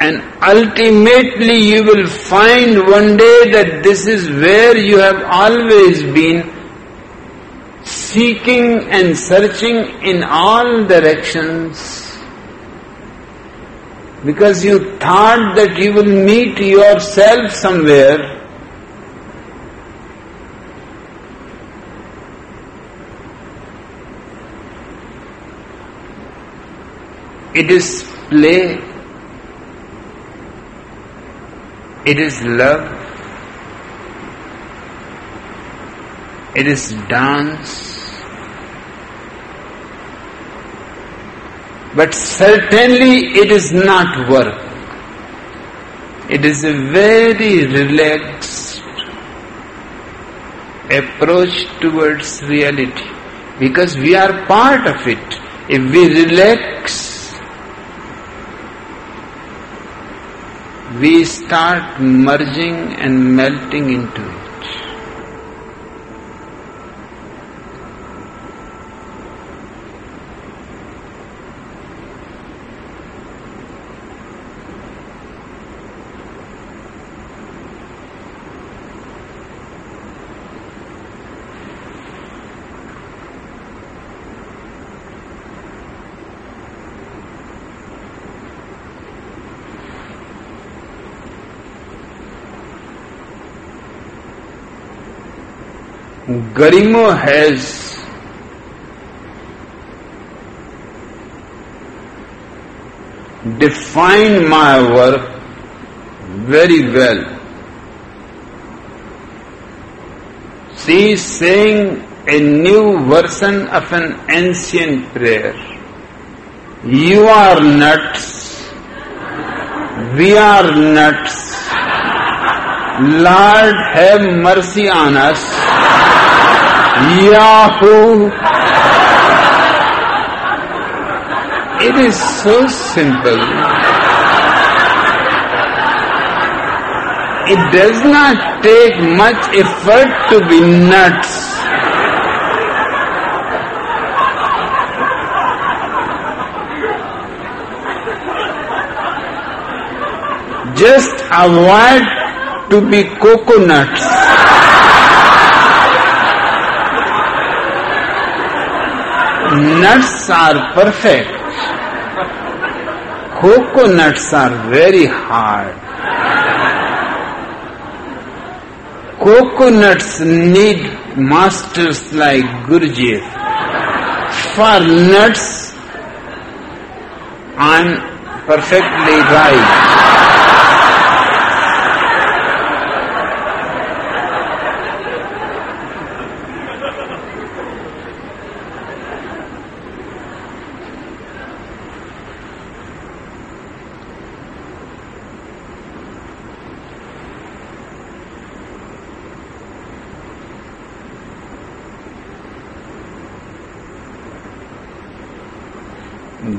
and ultimately you will find one day that this is where you have always been seeking and searching in all directions because you thought that you will meet yourself somewhere It is play. It is love. It is dance. But certainly it is not work. It is a very relaxed approach towards reality because we are part of it. If we relax we start merging and melting into it. Garimo has defined my work very well. She is saying a new version of an ancient prayer. You are nuts. We are nuts. Lord have mercy on us. Yahoo! It is so simple. It does not take much effort to be nuts. Just avoid to be coconuts. Nuts are perfect. Coconuts are very hard. Coconuts need masters like Gurdjieff. For nuts, I'm perfectly right.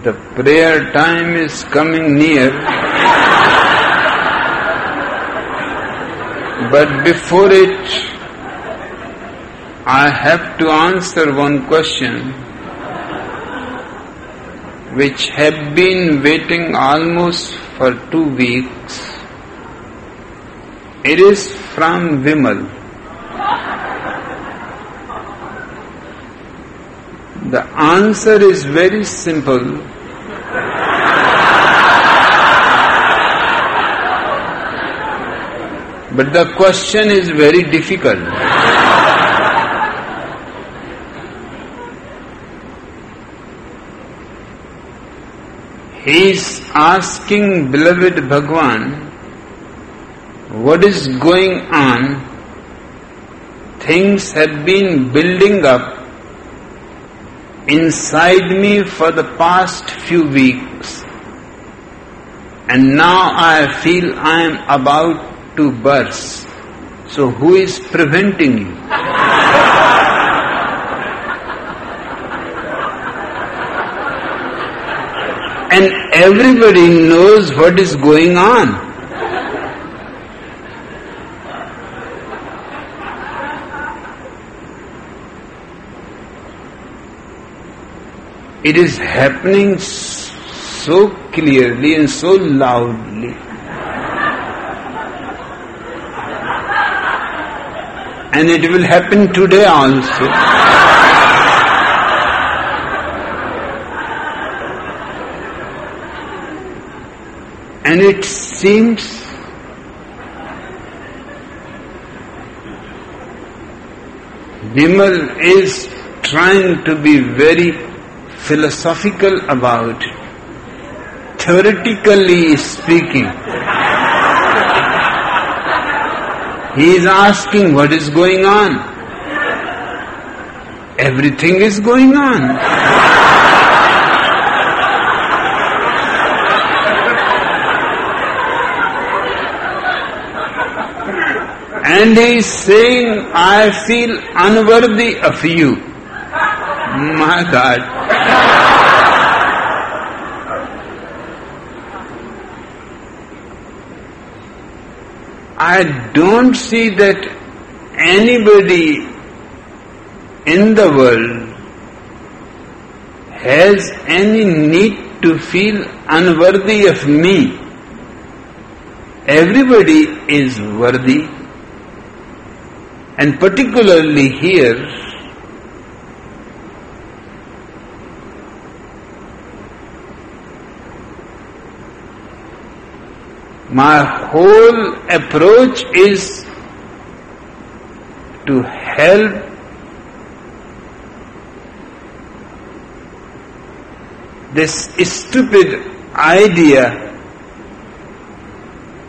The prayer time is coming near. but before it, I have to answer one question which have been waiting almost for two weeks. It is from Vimal. The answer is very simple. But the question is very difficult. He is asking beloved Bhagwan, what is going on? Things have been building up inside me for the past few weeks. And now I feel I am about to burst. So who is preventing you? and everybody knows what is going on. It is happening so clearly and so loudly. And it will happen today also. And it seems Vimal is trying to be very philosophical about. Theoretically speaking, he is asking what is going on. Everything is going on. And he is saying, I feel unworthy of you. My God. I don't see that anybody in the world has any need to feel unworthy of me. Everybody is worthy, and particularly here, my whole approach is to help this stupid idea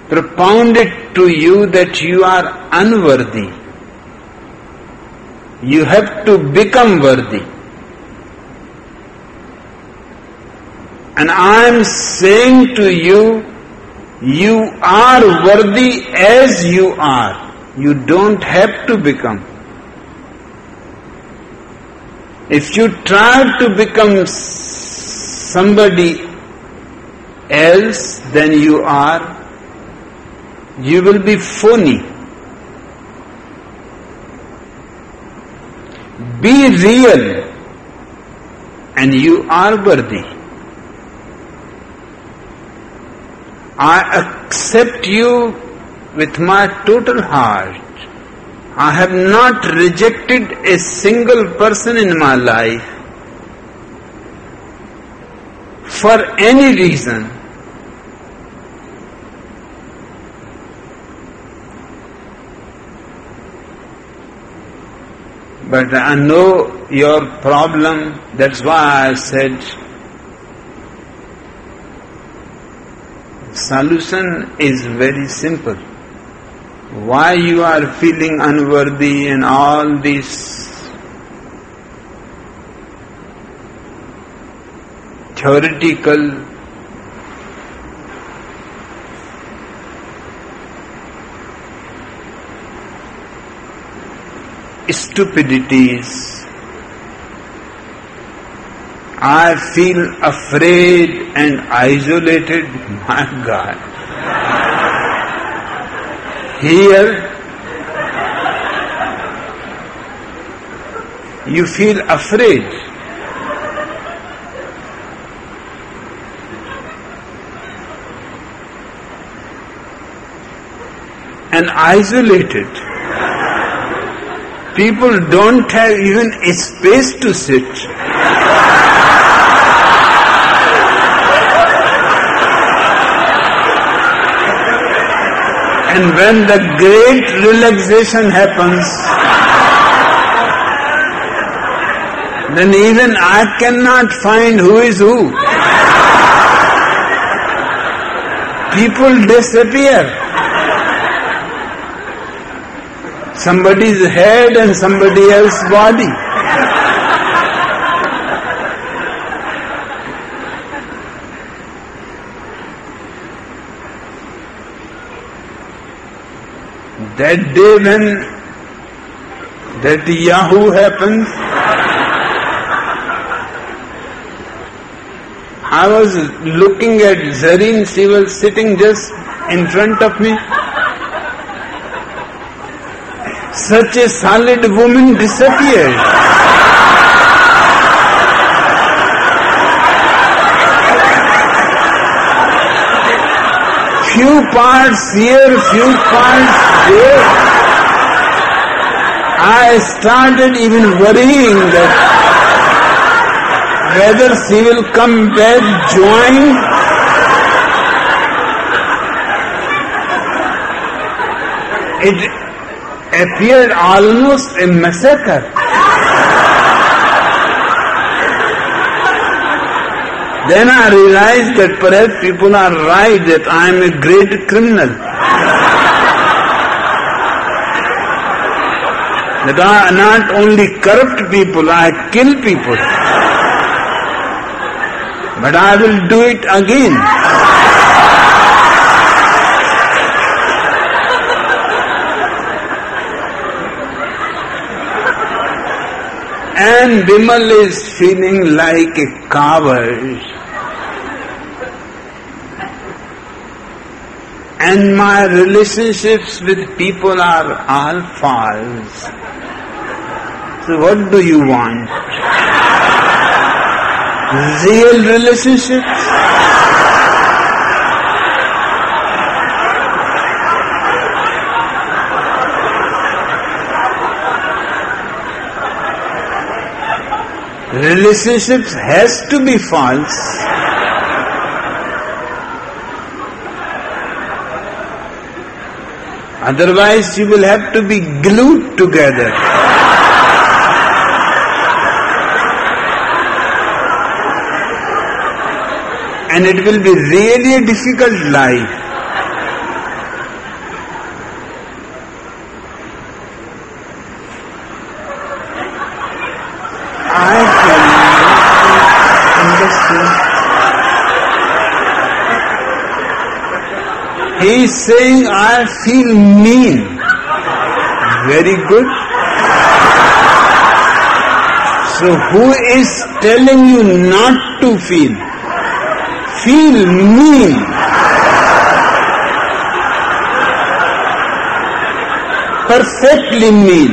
propounded to you that you are unworthy. You have to become worthy. And I am saying to you, you are worthy as you are. You don't have to become. If you try to become somebody else than you are, you will be phony. Be real and you are worthy. I accept you with my total heart. I have not rejected a single person in my life for any reason. But I know your problem, that's why I said solution is very simple. Why you are feeling unworthy and all this theoretical stupidities I feel afraid and isolated. My God. Here, you feel afraid. And isolated. People don't have even a space to sit. And when the great relaxation happens, then even I cannot find who is who. People disappear. Somebody's head and somebody else's body. That day when that Yahoo happens, I was looking at Zareen, she was sitting just in front of me. Such a solid woman disappeared. Few parts here, few parts there. I started even worrying that whether she will come back join it appeared almost a massacre. Then I realized that perhaps people are right that I am a great criminal. that I not only corrupt people, I kill people. But I will do it again. And Bimal is feeling like a coward. And my relationships with people are all false. So what do you want? Real relationships? relationships has to be false. Otherwise, you will have to be glued together. And it will be really a difficult life. He is saying, I feel mean. Very good. So, who is telling you not to feel? Feel mean. Perfectly mean.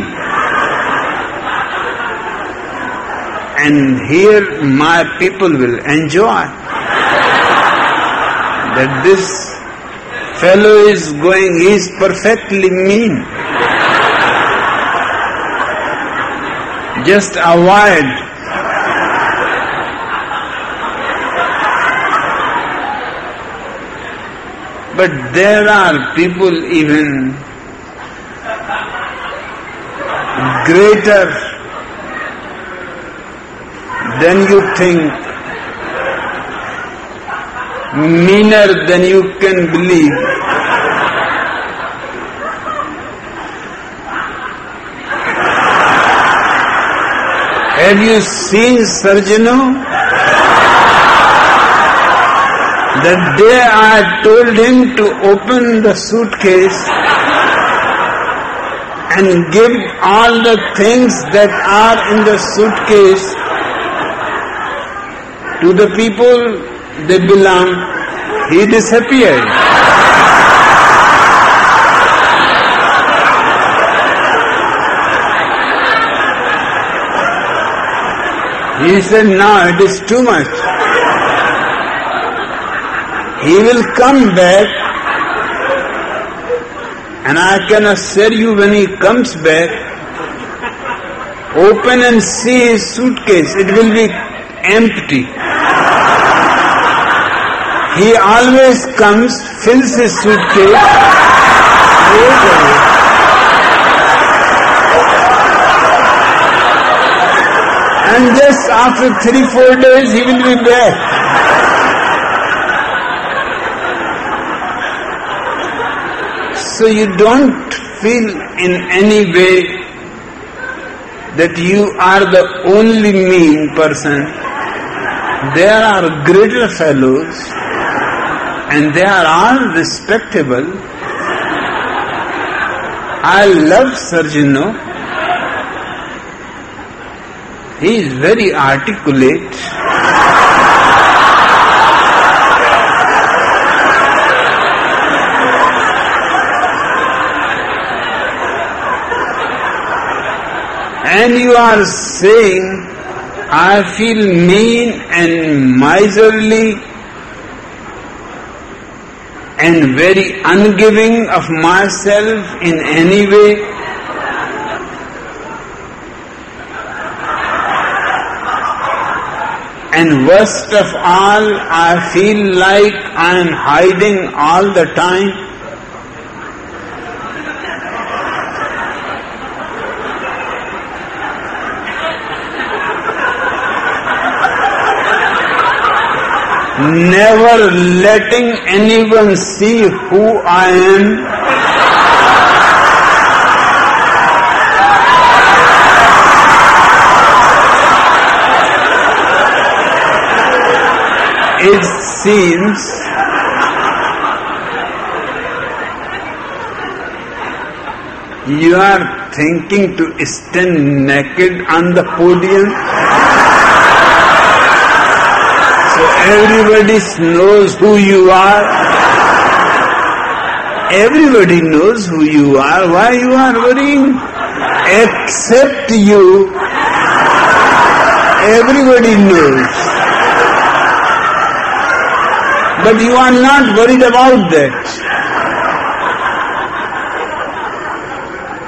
And here my people will enjoy that this fellow is going, is perfectly mean. Just avoid. But there are people even greater than you think meaner than you can believe. Have you seen Sarjano? The day I told him to open the suitcase and give all the things that are in the suitcase to the people they belong, he disappeared. He said, no, it is too much. He will come back and I can assure you when he comes back, open and see his suitcase, it will be empty. He always comes, fills his suitcase. And just after three, four days, he will be back. So you don't feel in any way that you are the only mean person. There are greater fellows and they are all respectable. I love Sarjano. He is very articulate. And you are saying, I feel mean and miserly and very ungiving of myself in any way. And worst of all, I feel like I am hiding all the time. Never letting anyone see who I am. It seems you are thinking to stand naked on the podium. So everybody knows who you are. Everybody knows who you are. Why you are worrying? Except you. Everybody knows. But you are not worried about that.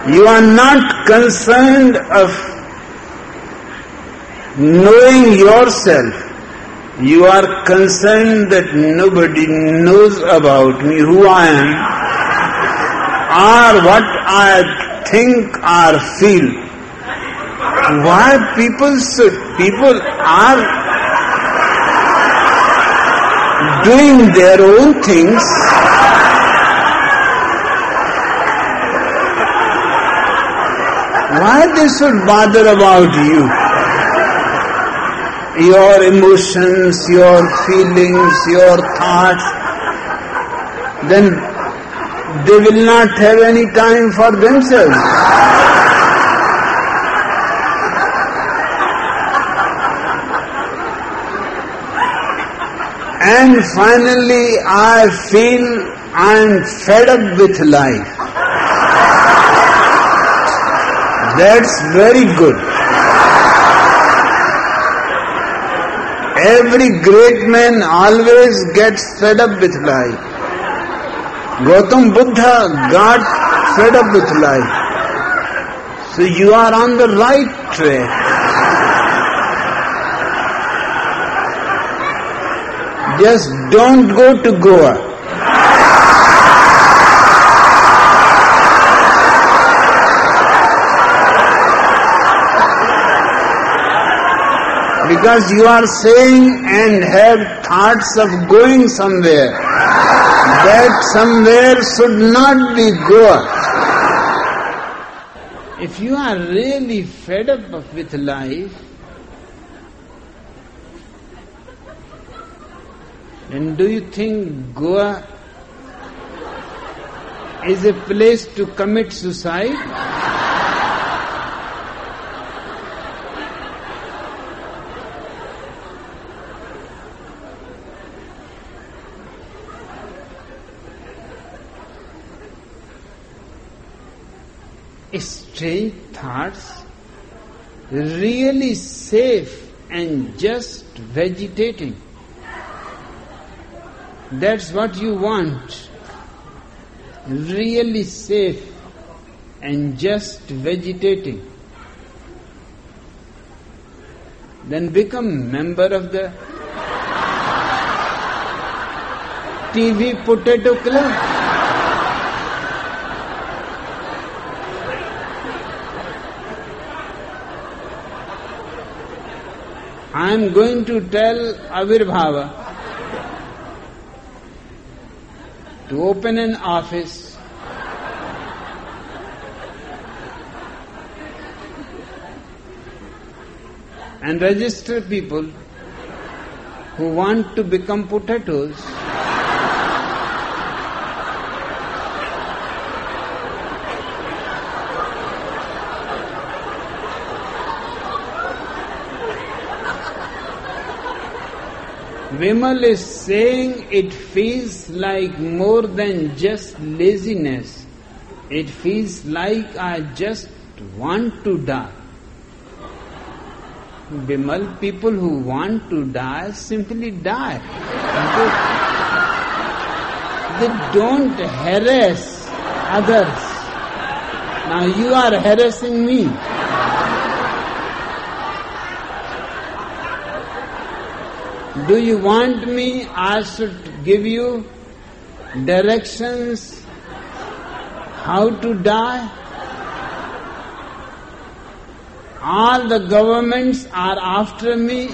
You are not concerned of knowing yourself. You are concerned that nobody knows about me, who I am, or what I think or feel. Why people people are doing their own things. Why they should bother about you? Your emotions, your feelings, your thoughts, then they will not have any time for themselves. And finally, I feel I'm fed up with life. That's very good. Every great man always gets fed up with life. Gautam Buddha got fed up with life. So you are on the right track. Just don't go to Goa. Because you are saying and have thoughts of going somewhere. That somewhere should not be Goa. If you are really fed up with life, then do you think Goa is a place to commit suicide? Strange thoughts, really safe and just vegetating. That's what you want. Really safe and just vegetating. Then become member of the TV Potato Club. I am going to tell Avirbhava to open an office and register people who want to become potatoes. Vimal is saying it feels like more than just laziness. It feels like I just want to die. Vimal, people who want to die simply die. They, they don't harass others. Now you are harassing me. Do you want me? I should give you directions how to die. All the governments are after me.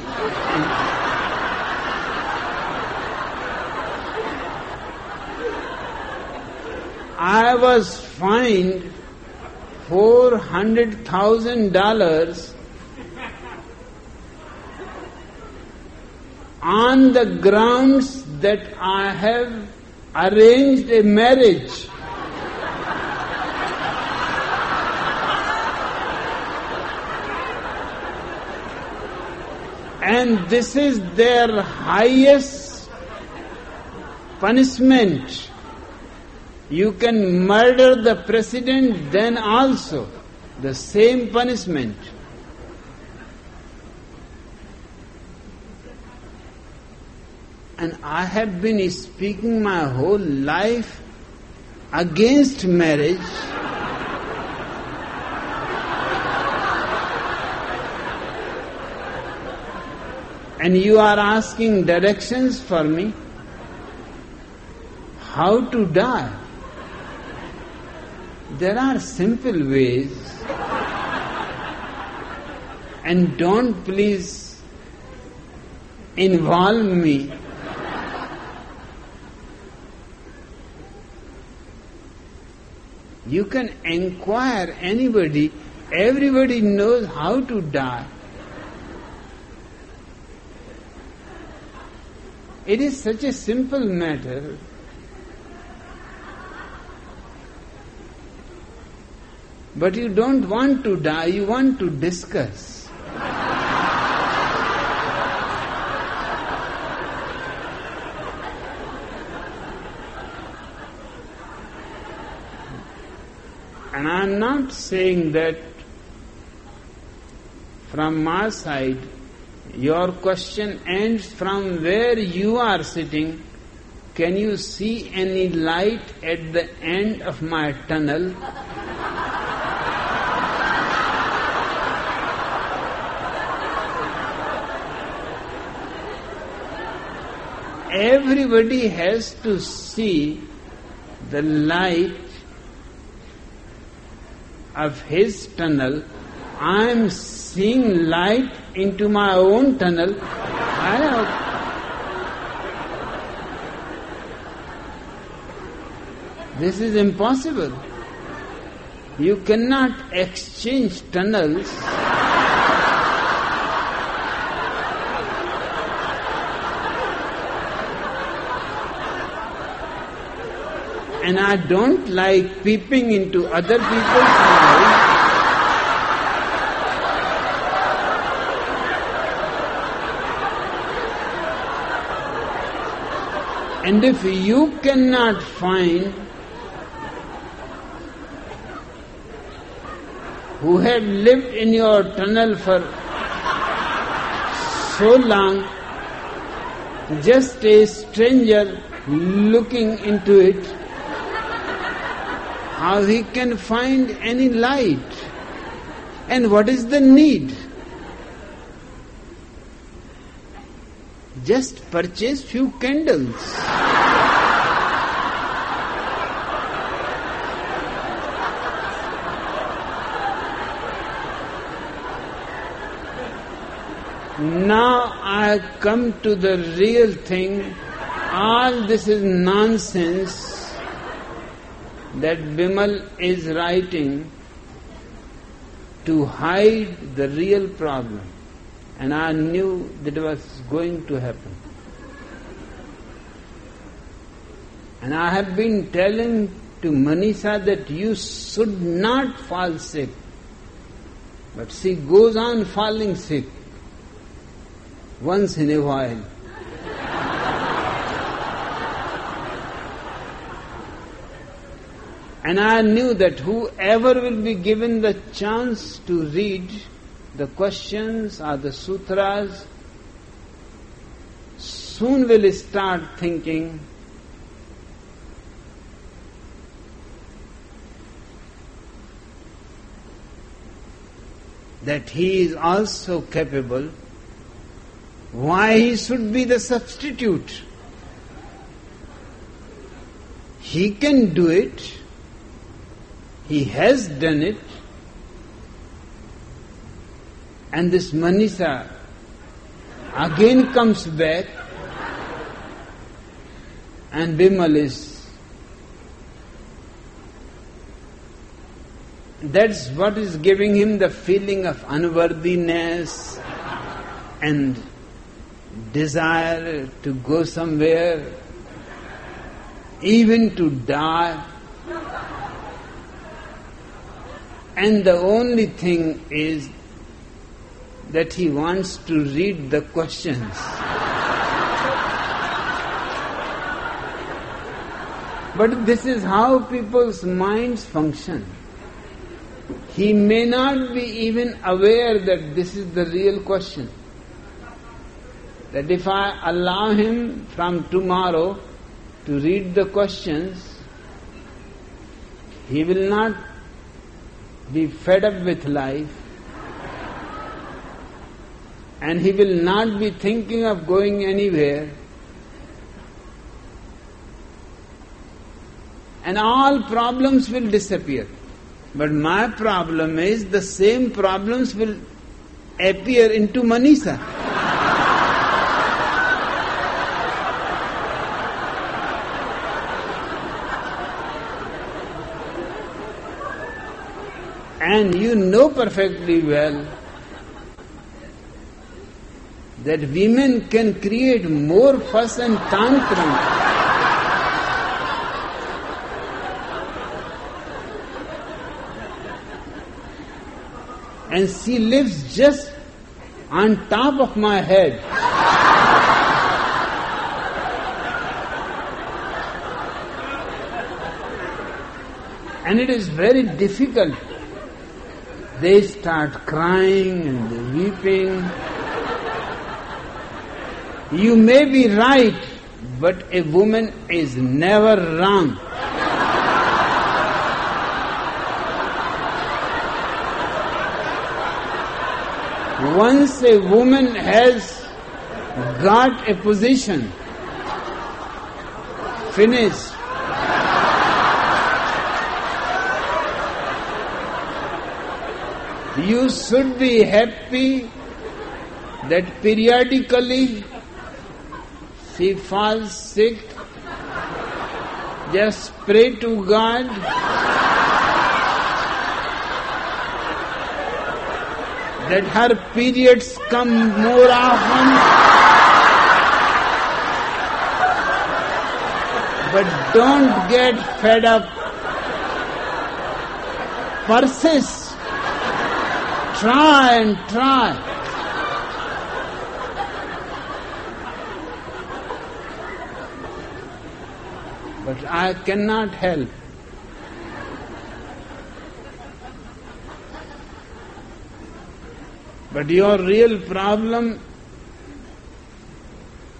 I was fined four hundred thousand dollars on the grounds that I have arranged a marriage. and this is their highest punishment You can murder the president then also, the same punishment. And I have been speaking my whole life against marriage. and you are asking directions for me how to die. There are simple ways. And don't please involve me. You can inquire anybody, everybody knows how to die. It is such a simple matter. But you don't want to die, you want to discuss. And I'm not saying that from my side your question ends from where you are sitting. Can you see any light at the end of my tunnel? Everybody has to see the light of his tunnel. I am seeing light into my own tunnel. This is impossible. You cannot exchange tunnels. And I don't like peeping into other people's lives. And if you cannot find who have lived in your tunnel for so long, just a stranger looking into it, how he can find any light? And what is the need? Just purchase few candles. Now I come to the real thing. All this is nonsense that Bimal is writing to hide the real problem and I knew that was going to happen. And I have been telling to Manisha that you should not fall sick. But she goes on falling sick once in a while. And I knew that whoever will be given the chance to read the questions or the sutras, soon will start thinking that he is also capable, why he should be the substitute? He can do it, he has done it, and this Manisha again comes back and Bimal is that's what is giving him the feeling of unworthiness and desire to go somewhere, even to die. And the only thing is that he wants to read the questions. But this is how people's minds function. He may not be even aware that this is the real question. That if I allow him from tomorrow to read the questions, he will not be fed up with life and he will not be thinking of going anywhere. And all problems will disappear. But my problem is the same problems will appear into Manisha. And you know perfectly well that women can create more fuss and tantrum and she lives just on top of my head. and it is very difficult. They start crying and weeping. You may be right, but a woman is never wrong. once a woman has got a position, finished. You should be happy that periodically she falls sick. Just pray to God that her periods come more often. But don't get fed up. Persist. Try and try. But I cannot help. But your real problem,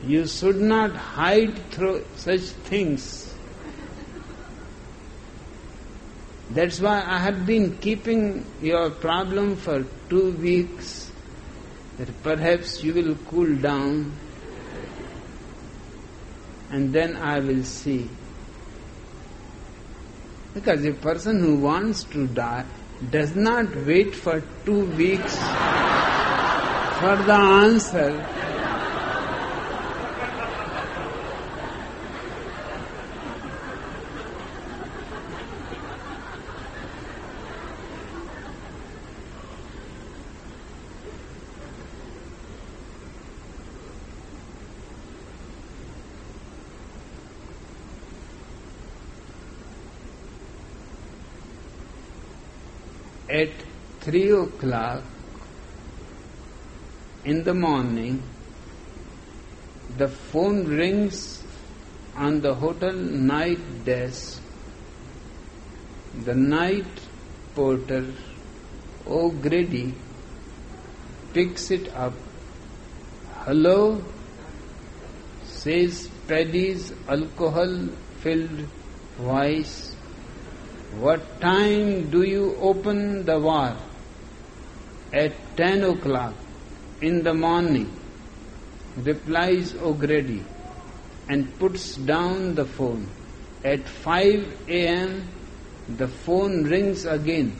you should not hide through such things. That's why I have been keeping your problem for two weeks, that perhaps you will cool down, and then I will see. Because a person who wants to die does not wait for two weeks for the answer. At three o'clock, in the morning, the phone rings on the hotel night desk. The night porter, O'Grady, picks it up. Hello, says Paddy's alcohol filled voice. What time do you open the bar? At ten o'clock in the morning, replies O'Grady and puts down the phone. At 5 a.m., the phone rings again.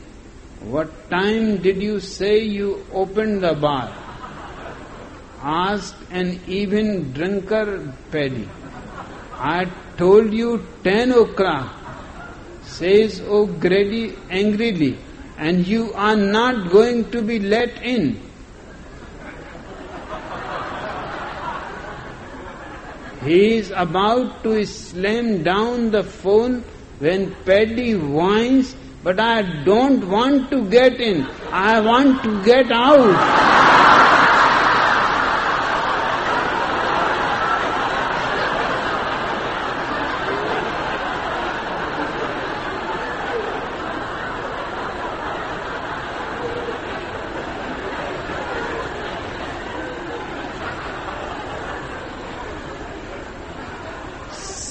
What time did you say you opened the bar? Asked an even drinker Paddy. I told you 10 o'clock, says O'Grady angrily, and you are not going to be let in. He is about to slam down the phone when Paddy whines, but I don't want to get in. I want to get out.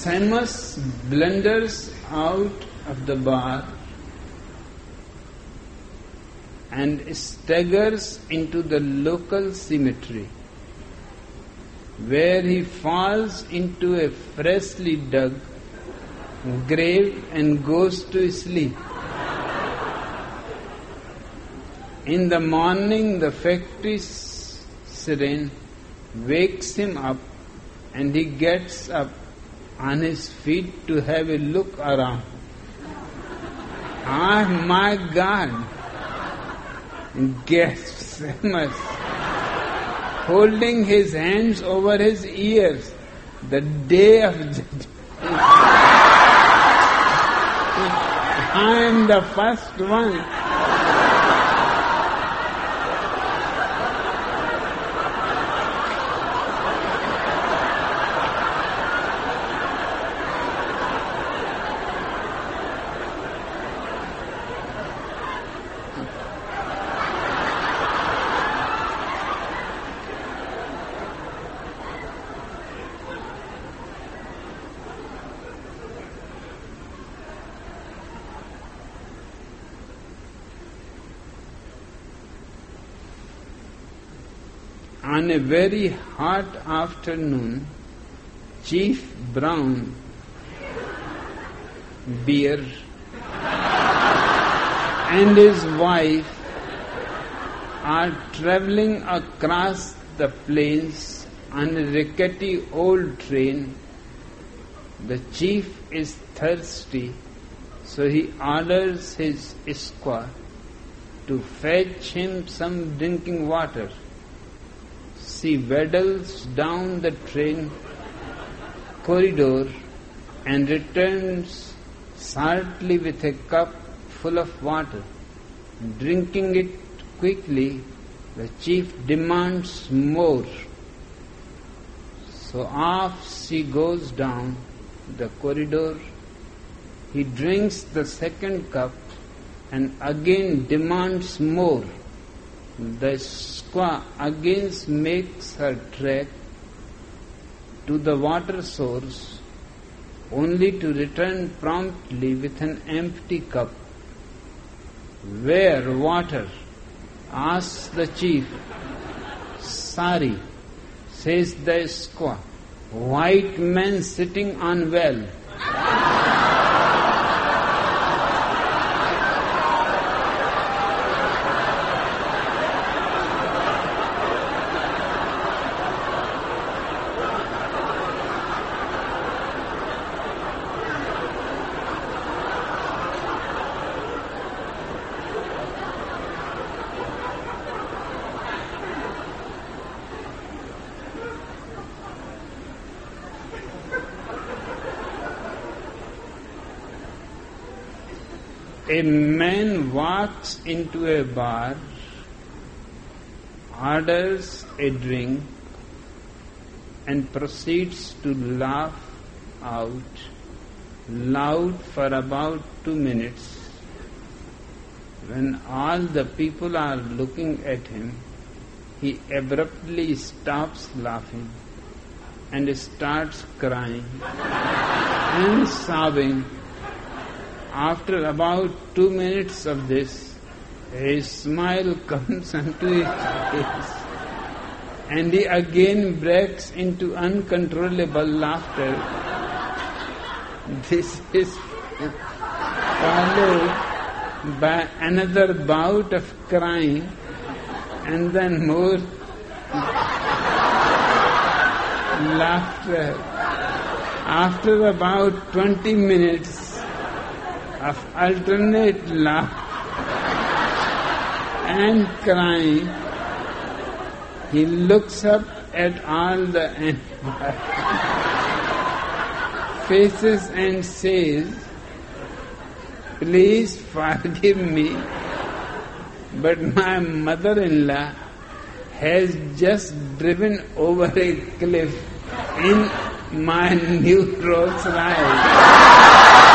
Seamus blunders out of the bar and staggers into the local cemetery, where he falls into a freshly dug grave and goes to sleep. In the morning, the factory siren wakes him up and he gets up on his feet to have a look around. Ah, my God! Gasps Amos, holding his hands over his ears. The day of judgment. I am the first one. on a very hot afternoon, Chief Brown Bear and his wife are traveling across the plains on a rickety old train. The chief is thirsty, so he orders his escort to fetch him some drinking water she waddles down the train corridor and returns shortly with a cup full of water. Drinking it quickly, the chief demands more. So off she goes down the corridor. He drinks the second cup and again demands more. The squaw again makes her trek to the water source only to return promptly with an empty cup. Where water? asks the chief. Sorry, says the squaw. White man sitting on well. A man walks into a bar, orders a drink, and proceeds to laugh out loud for about two minutes. When all the people are looking at him, he abruptly stops laughing and starts crying and sobbing after about two minutes of this, a smile comes onto his face, and he again breaks into uncontrollable laughter. This is followed by another bout of crying, and then more laughter. After about 20 minutes, of alternate laugh and crying, he looks up at all the faces and says, Please forgive me, but my mother in law has just driven over a cliff in my new Rolls Royce.